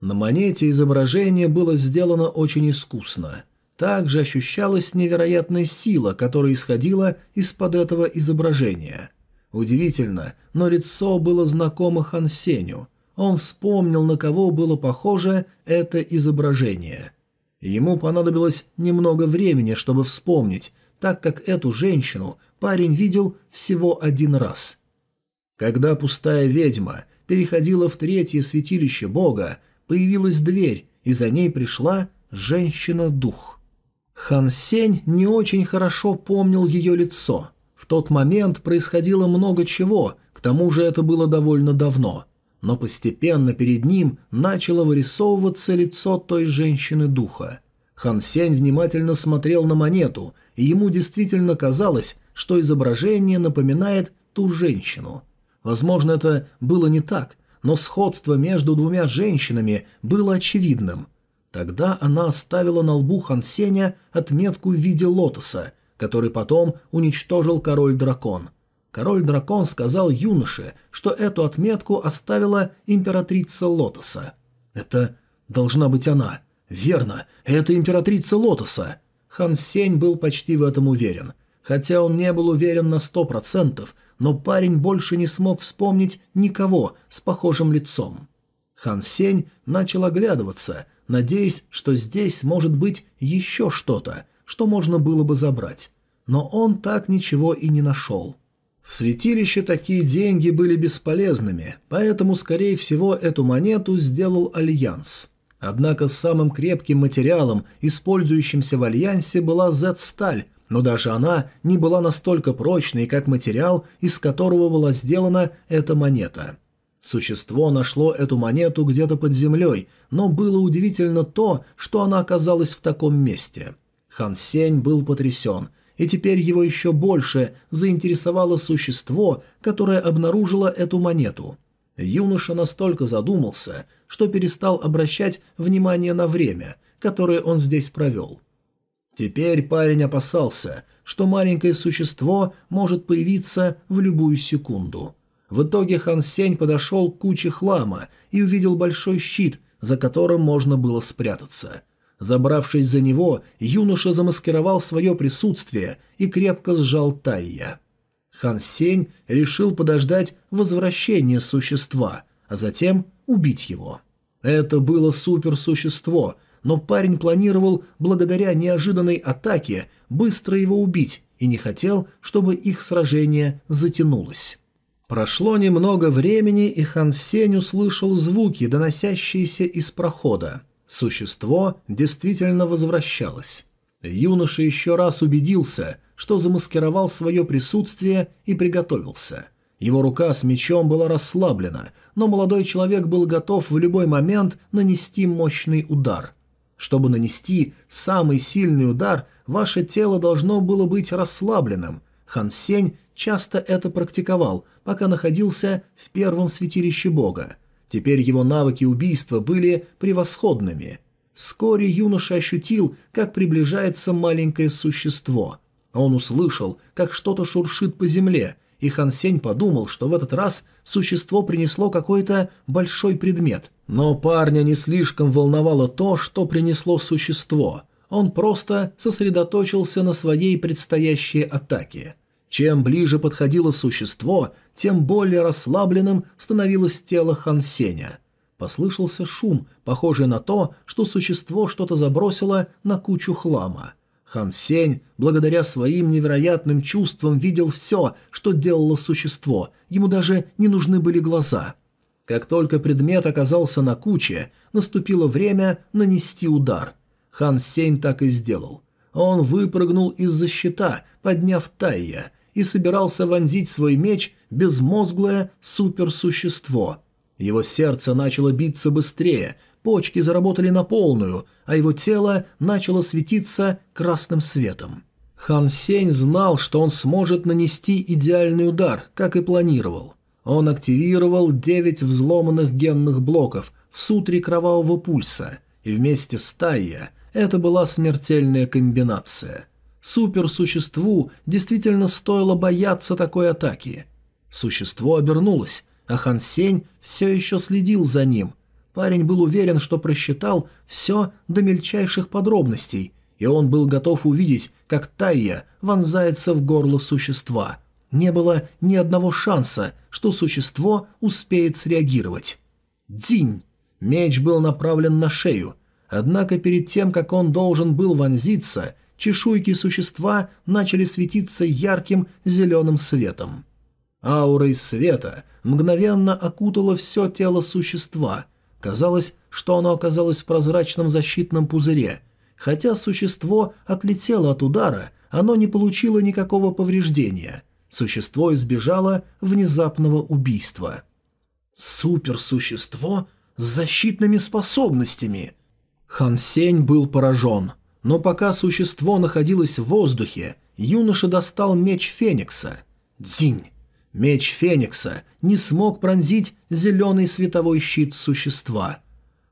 На монете изображение было сделано очень искусно. Также ощущалась невероятная сила, которая исходила из-под этого изображения. Удивительно, но лицо было знакомо Хан Сеню. Он вспомнил, на кого было похоже это изображение. Ему понадобилось немного времени, чтобы вспомнить, так как эту женщину парень видел всего один раз. Когда пустая ведьма переходила в третье святилище бога, появилась дверь, и за ней пришла женщина-дух. Хан Сень не очень хорошо помнил ее лицо. В тот момент происходило много чего, к тому же это было довольно давно. Но постепенно перед ним начало вырисовываться лицо той женщины-духа. Хан Сень внимательно смотрел на монету, и ему действительно казалось, что изображение напоминает ту женщину. Возможно, это было не так, но сходство между двумя женщинами было очевидным. Тогда она оставила на лбу Хан Сеня отметку в виде лотоса, который потом уничтожил король-дракон. Король-дракон сказал юноше, что эту отметку оставила императрица лотоса. «Это должна быть она. Верно, это императрица лотоса». Хан Сень был почти в этом уверен. Хотя он не был уверен на сто процентов, но парень больше не смог вспомнить никого с похожим лицом. Хан Сень начал оглядываться, надеясь, что здесь может быть еще что-то, что можно было бы забрать. Но он так ничего и не нашел. В святилище такие деньги были бесполезными, поэтому, скорее всего, эту монету сделал Альянс. Однако самым крепким материалом, использующимся в Альянсе, была Z-сталь, но даже она не была настолько прочной, как материал, из которого была сделана эта монета. Существо нашло эту монету где-то под землей, но было удивительно то, что она оказалась в таком месте. Хан Сень был потрясен, и теперь его еще больше заинтересовало существо, которое обнаружило эту монету. Юноша настолько задумался, что перестал обращать внимание на время, которое он здесь провел. Теперь парень опасался, что маленькое существо может появиться в любую секунду. В итоге Хан Сень подошел к куче хлама и увидел большой щит, за которым можно было спрятаться. Забравшись за него, юноша замаскировал свое присутствие и крепко сжал Тайя. Хан Сень решил подождать возвращения существа, а затем убить его. Это было суперсущество – но парень планировал, благодаря неожиданной атаке, быстро его убить и не хотел, чтобы их сражение затянулось. Прошло немного времени, и Хан Сень услышал звуки, доносящиеся из прохода. Существо действительно возвращалось. Юноша еще раз убедился, что замаскировал свое присутствие и приготовился. Его рука с мечом была расслаблена, но молодой человек был готов в любой момент нанести мощный удар – чтобы нанести самый сильный удар, ваше тело должно было быть расслабленным. Хан Сень часто это практиковал, пока находился в первом святилище бога. Теперь его навыки убийства были превосходными. Вскоре юноша ощутил, как приближается маленькое существо. Он услышал, как что-то шуршит по земле, и Хан Сень подумал, что в этот раз существо принесло какой-то большой предмет. Но парня не слишком волновало то, что принесло существо. Он просто сосредоточился на своей предстоящей атаке. Чем ближе подходило существо, тем более расслабленным становилось тело Хан Сеня. Послышался шум, похожий на то, что существо что-то забросило на кучу хлама – Хан Сень, благодаря своим невероятным чувствам, видел все, что делало существо, ему даже не нужны были глаза. Как только предмет оказался на куче, наступило время нанести удар. Хан Сень так и сделал. Он выпрыгнул из-за щита, подняв Тайя, и собирался вонзить свой меч безмозглое суперсущество. Его сердце начало биться быстрее – почки заработали на полную, а его тело начало светиться красным светом. Хан Сень знал, что он сможет нанести идеальный удар, как и планировал. Он активировал девять взломанных генных блоков в сутре кровавого пульса, и вместе с Тайя это была смертельная комбинация. Суперсуществу действительно стоило бояться такой атаки. Существо обернулось, а Хан Сень все еще следил за ним – Парень был уверен, что просчитал все до мельчайших подробностей, и он был готов увидеть, как Тайя вонзается в горло существа. Не было ни одного шанса, что существо успеет среагировать. Дзинь! Меч был направлен на шею, однако перед тем, как он должен был вонзиться, чешуйки существа начали светиться ярким зеленым светом. Аура из света мгновенно окутала все тело существа – Казалось, что оно оказалось в прозрачном защитном пузыре. Хотя существо отлетело от удара, оно не получило никакого повреждения. Существо избежало внезапного убийства. Суперсущество с защитными способностями. Хан Сень был поражен. Но пока существо находилось в воздухе, юноша достал меч Феникса. Дзинь! Меч Феникса не смог пронзить зеленый световой щит существа.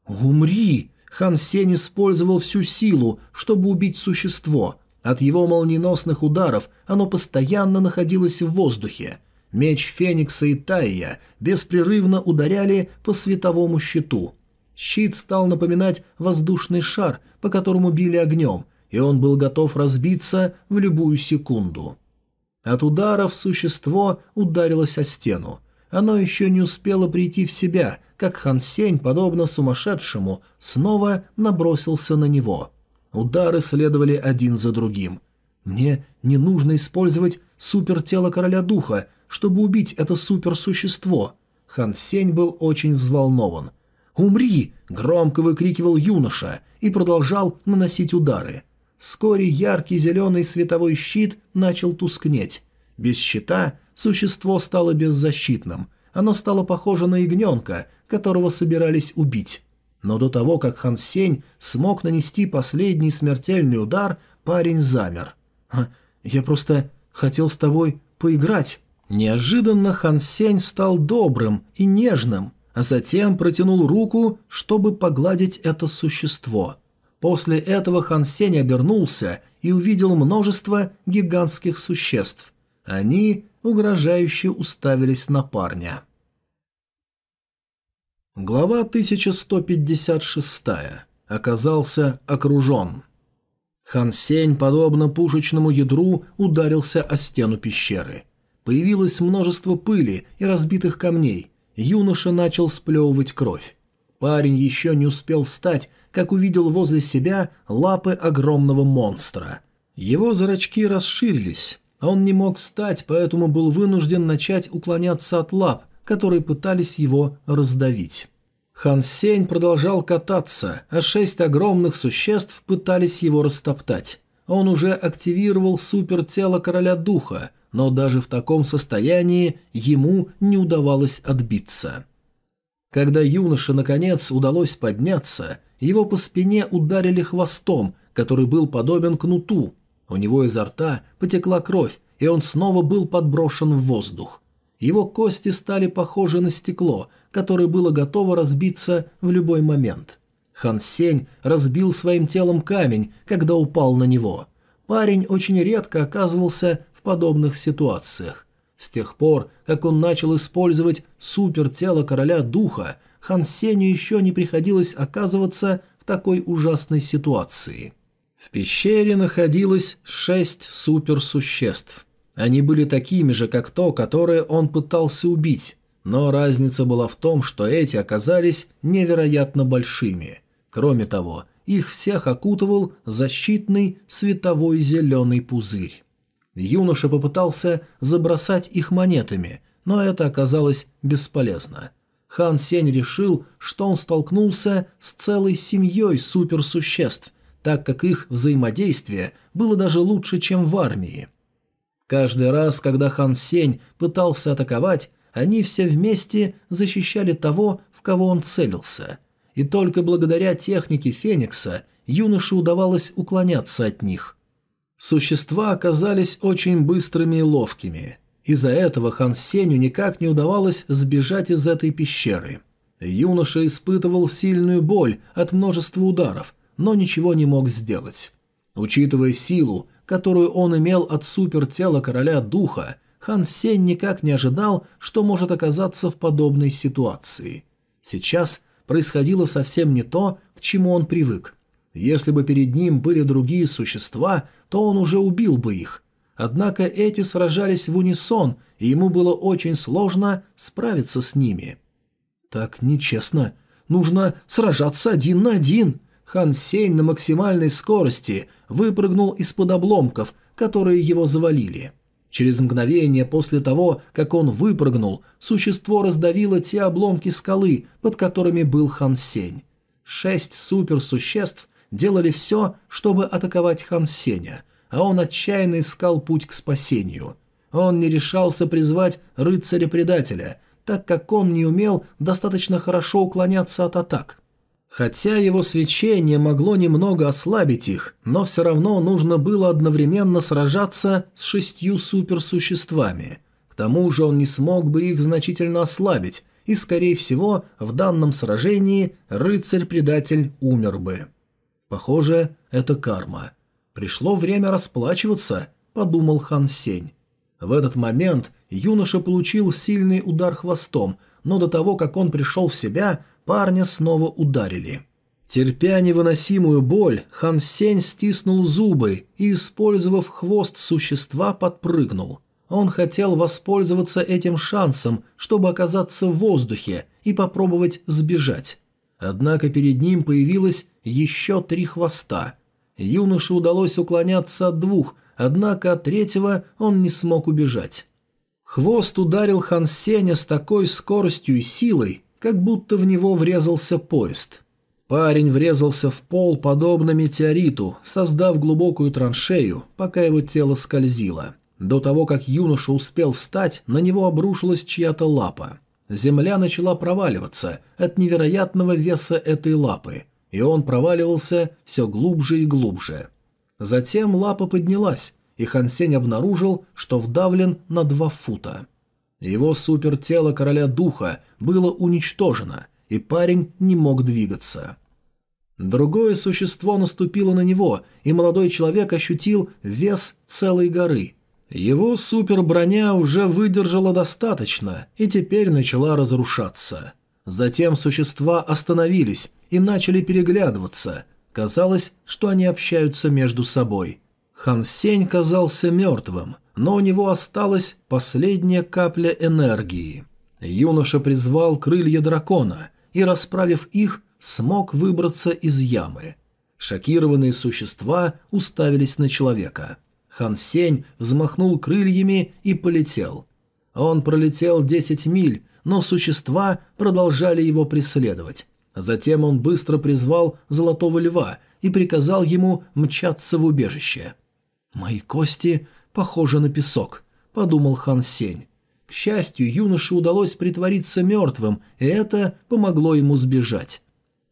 «Умри!» Хан Сень использовал всю силу, чтобы убить существо. От его молниеносных ударов оно постоянно находилось в воздухе. Меч Феникса и Тайя беспрерывно ударяли по световому щиту. Щит стал напоминать воздушный шар, по которому били огнем, и он был готов разбиться в любую секунду. От ударов существо ударилось о стену. Оно еще не успело прийти в себя, как Хан Сень, подобно сумасшедшему, снова набросился на него. Удары следовали один за другим. «Мне не нужно использовать супертело короля духа, чтобы убить это суперсущество». Хан Сень был очень взволнован. «Умри!» – громко выкрикивал юноша и продолжал наносить удары. Вскоре яркий зеленый световой щит начал тускнеть. Без щита существо стало беззащитным. Оно стало похоже на ягненка, которого собирались убить. Но до того, как Хан Сень смог нанести последний смертельный удар, парень замер. «А, «Я просто хотел с тобой поиграть». Неожиданно Хан Сень стал добрым и нежным, а затем протянул руку, чтобы погладить это существо. После этого Хан Сень обернулся и увидел множество гигантских существ. Они угрожающе уставились на парня. Глава 1156. Оказался окружен. Хан Сень, подобно пушечному ядру, ударился о стену пещеры. Появилось множество пыли и разбитых камней. Юноша начал сплевывать кровь. Парень еще не успел встать, как увидел возле себя лапы огромного монстра. Его зрачки расширились, а он не мог встать, поэтому был вынужден начать уклоняться от лап, которые пытались его раздавить. Хан Сень продолжал кататься, а шесть огромных существ пытались его растоптать. Он уже активировал супертело короля духа, но даже в таком состоянии ему не удавалось отбиться. Когда юноше наконец удалось подняться, его по спине ударили хвостом, который был подобен кнуту. У него изо рта потекла кровь, и он снова был подброшен в воздух. Его кости стали похожи на стекло, которое было готово разбиться в любой момент. Хан Сень разбил своим телом камень, когда упал на него. Парень очень редко оказывался в подобных ситуациях. С тех пор, как он начал использовать супертело короля духа, Хан Сеню еще не приходилось оказываться в такой ужасной ситуации. В пещере находилось шесть суперсуществ. Они были такими же, как то, которое он пытался убить, но разница была в том, что эти оказались невероятно большими. Кроме того, их всех окутывал защитный световой зеленый пузырь. Юноша попытался забросать их монетами, но это оказалось бесполезно. Хан Сень решил, что он столкнулся с целой семьей суперсуществ, так как их взаимодействие было даже лучше, чем в армии. Каждый раз, когда Хан Сень пытался атаковать, они все вместе защищали того, в кого он целился. И только благодаря технике Феникса юноше удавалось уклоняться от них. Существа оказались очень быстрыми и ловкими. Из-за этого Хан Сеню никак не удавалось сбежать из этой пещеры. Юноша испытывал сильную боль от множества ударов, но ничего не мог сделать. Учитывая силу, которую он имел от супертела короля духа, Хан Сень никак не ожидал, что может оказаться в подобной ситуации. Сейчас происходило совсем не то, к чему он привык. Если бы перед ним были другие существа, то он уже убил бы их – Однако эти сражались в унисон, и ему было очень сложно справиться с ними. «Так нечестно. Нужно сражаться один на один». Хан Сень на максимальной скорости выпрыгнул из-под обломков, которые его завалили. Через мгновение после того, как он выпрыгнул, существо раздавило те обломки скалы, под которыми был Хан Сень. Шесть суперсуществ делали все, чтобы атаковать Хан Сеня – а он отчаянно искал путь к спасению. Он не решался призвать рыцаря-предателя, так как он не умел достаточно хорошо уклоняться от атак. Хотя его свечение могло немного ослабить их, но все равно нужно было одновременно сражаться с шестью суперсуществами. К тому же он не смог бы их значительно ослабить, и, скорее всего, в данном сражении рыцарь-предатель умер бы. Похоже, это карма. Пришло время расплачиваться, подумал Хан Сень. В этот момент юноша получил сильный удар хвостом, но до того, как он пришел в себя, парня снова ударили. Терпя невыносимую боль, Хан Сень стиснул зубы и, использовав хвост существа, подпрыгнул. Он хотел воспользоваться этим шансом, чтобы оказаться в воздухе и попробовать сбежать. Однако перед ним появилось еще три хвоста. Юноше удалось уклоняться от двух, однако от третьего он не смог убежать. Хвост ударил Хан Сеня с такой скоростью и силой, как будто в него врезался поезд. Парень врезался в пол, подобно метеориту, создав глубокую траншею, пока его тело скользило. До того, как юноша успел встать, на него обрушилась чья-то лапа. Земля начала проваливаться от невероятного веса этой лапы, и он проваливался все глубже и глубже. Затем лапа поднялась, и Хансень обнаружил, что вдавлен на два фута. Его супертело короля духа было уничтожено, и парень не мог двигаться. Другое существо наступило на него, и молодой человек ощутил вес целой горы. Его суперброня уже выдержала достаточно, и теперь начала разрушаться. Затем существа остановились и начали переглядываться. Казалось, что они общаются между собой. Хан Сень казался мертвым – но у него осталась последняя капля энергии. Юноша призвал крылья дракона и, расправив их, смог выбраться из ямы. Шокированные существа уставились на человека. Хан Сень взмахнул крыльями и полетел. Он пролетел 10 миль, но существа продолжали его преследовать. Затем он быстро призвал Золотого Льва и приказал ему мчаться в убежище. «Мои кости похоже на песок», – подумал Хан Сень. К счастью, юноше удалось притвориться мертвым, и это помогло ему сбежать.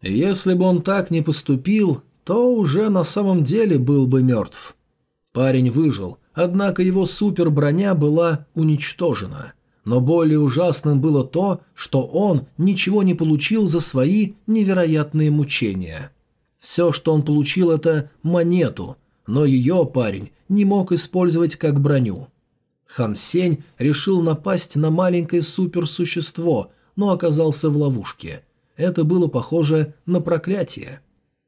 Если бы он так не поступил, то уже на самом деле был бы мертв. Парень выжил, однако его суперброня была уничтожена. Но более ужасным было то, что он ничего не получил за свои невероятные мучения. Все, что он получил, это монету – но ее парень не мог использовать как броню. Хан Сень решил напасть на маленькое суперсущество, но оказался в ловушке. Это было похоже на проклятие.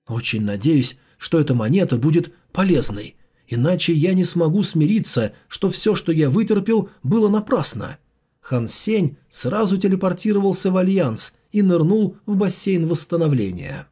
«Очень надеюсь, что эта монета будет полезной, иначе я не смогу смириться, что все, что я вытерпел, было напрасно». Хан Сень сразу телепортировался в Альянс и нырнул в бассейн восстановления.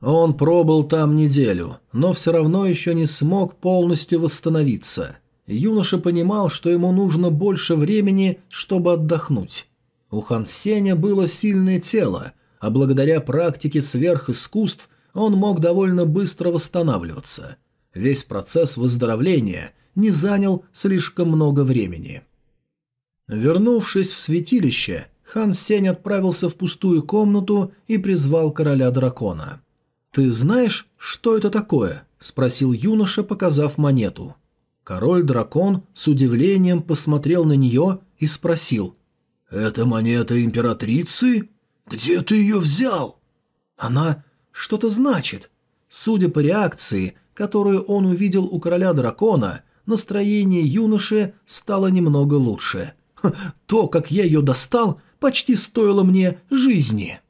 Он пробыл там неделю, но все равно еще не смог полностью восстановиться. Юноша понимал, что ему нужно больше времени, чтобы отдохнуть. У Хан Сеня было сильное тело, а благодаря практике сверхискусств он мог довольно быстро восстанавливаться. Весь процесс выздоровления не занял слишком много времени. Вернувшись в святилище, Хан Сень отправился в пустую комнату и призвал короля дракона. «Ты знаешь, что это такое?» – спросил юноша, показав монету. Король-дракон с удивлением посмотрел на нее и спросил. «Это монета императрицы? Где ты ее взял?» «Она что-то значит». Судя по реакции, которую он увидел у короля-дракона, настроение юноши стало немного лучше. «То, как я ее достал, почти стоило мне жизни».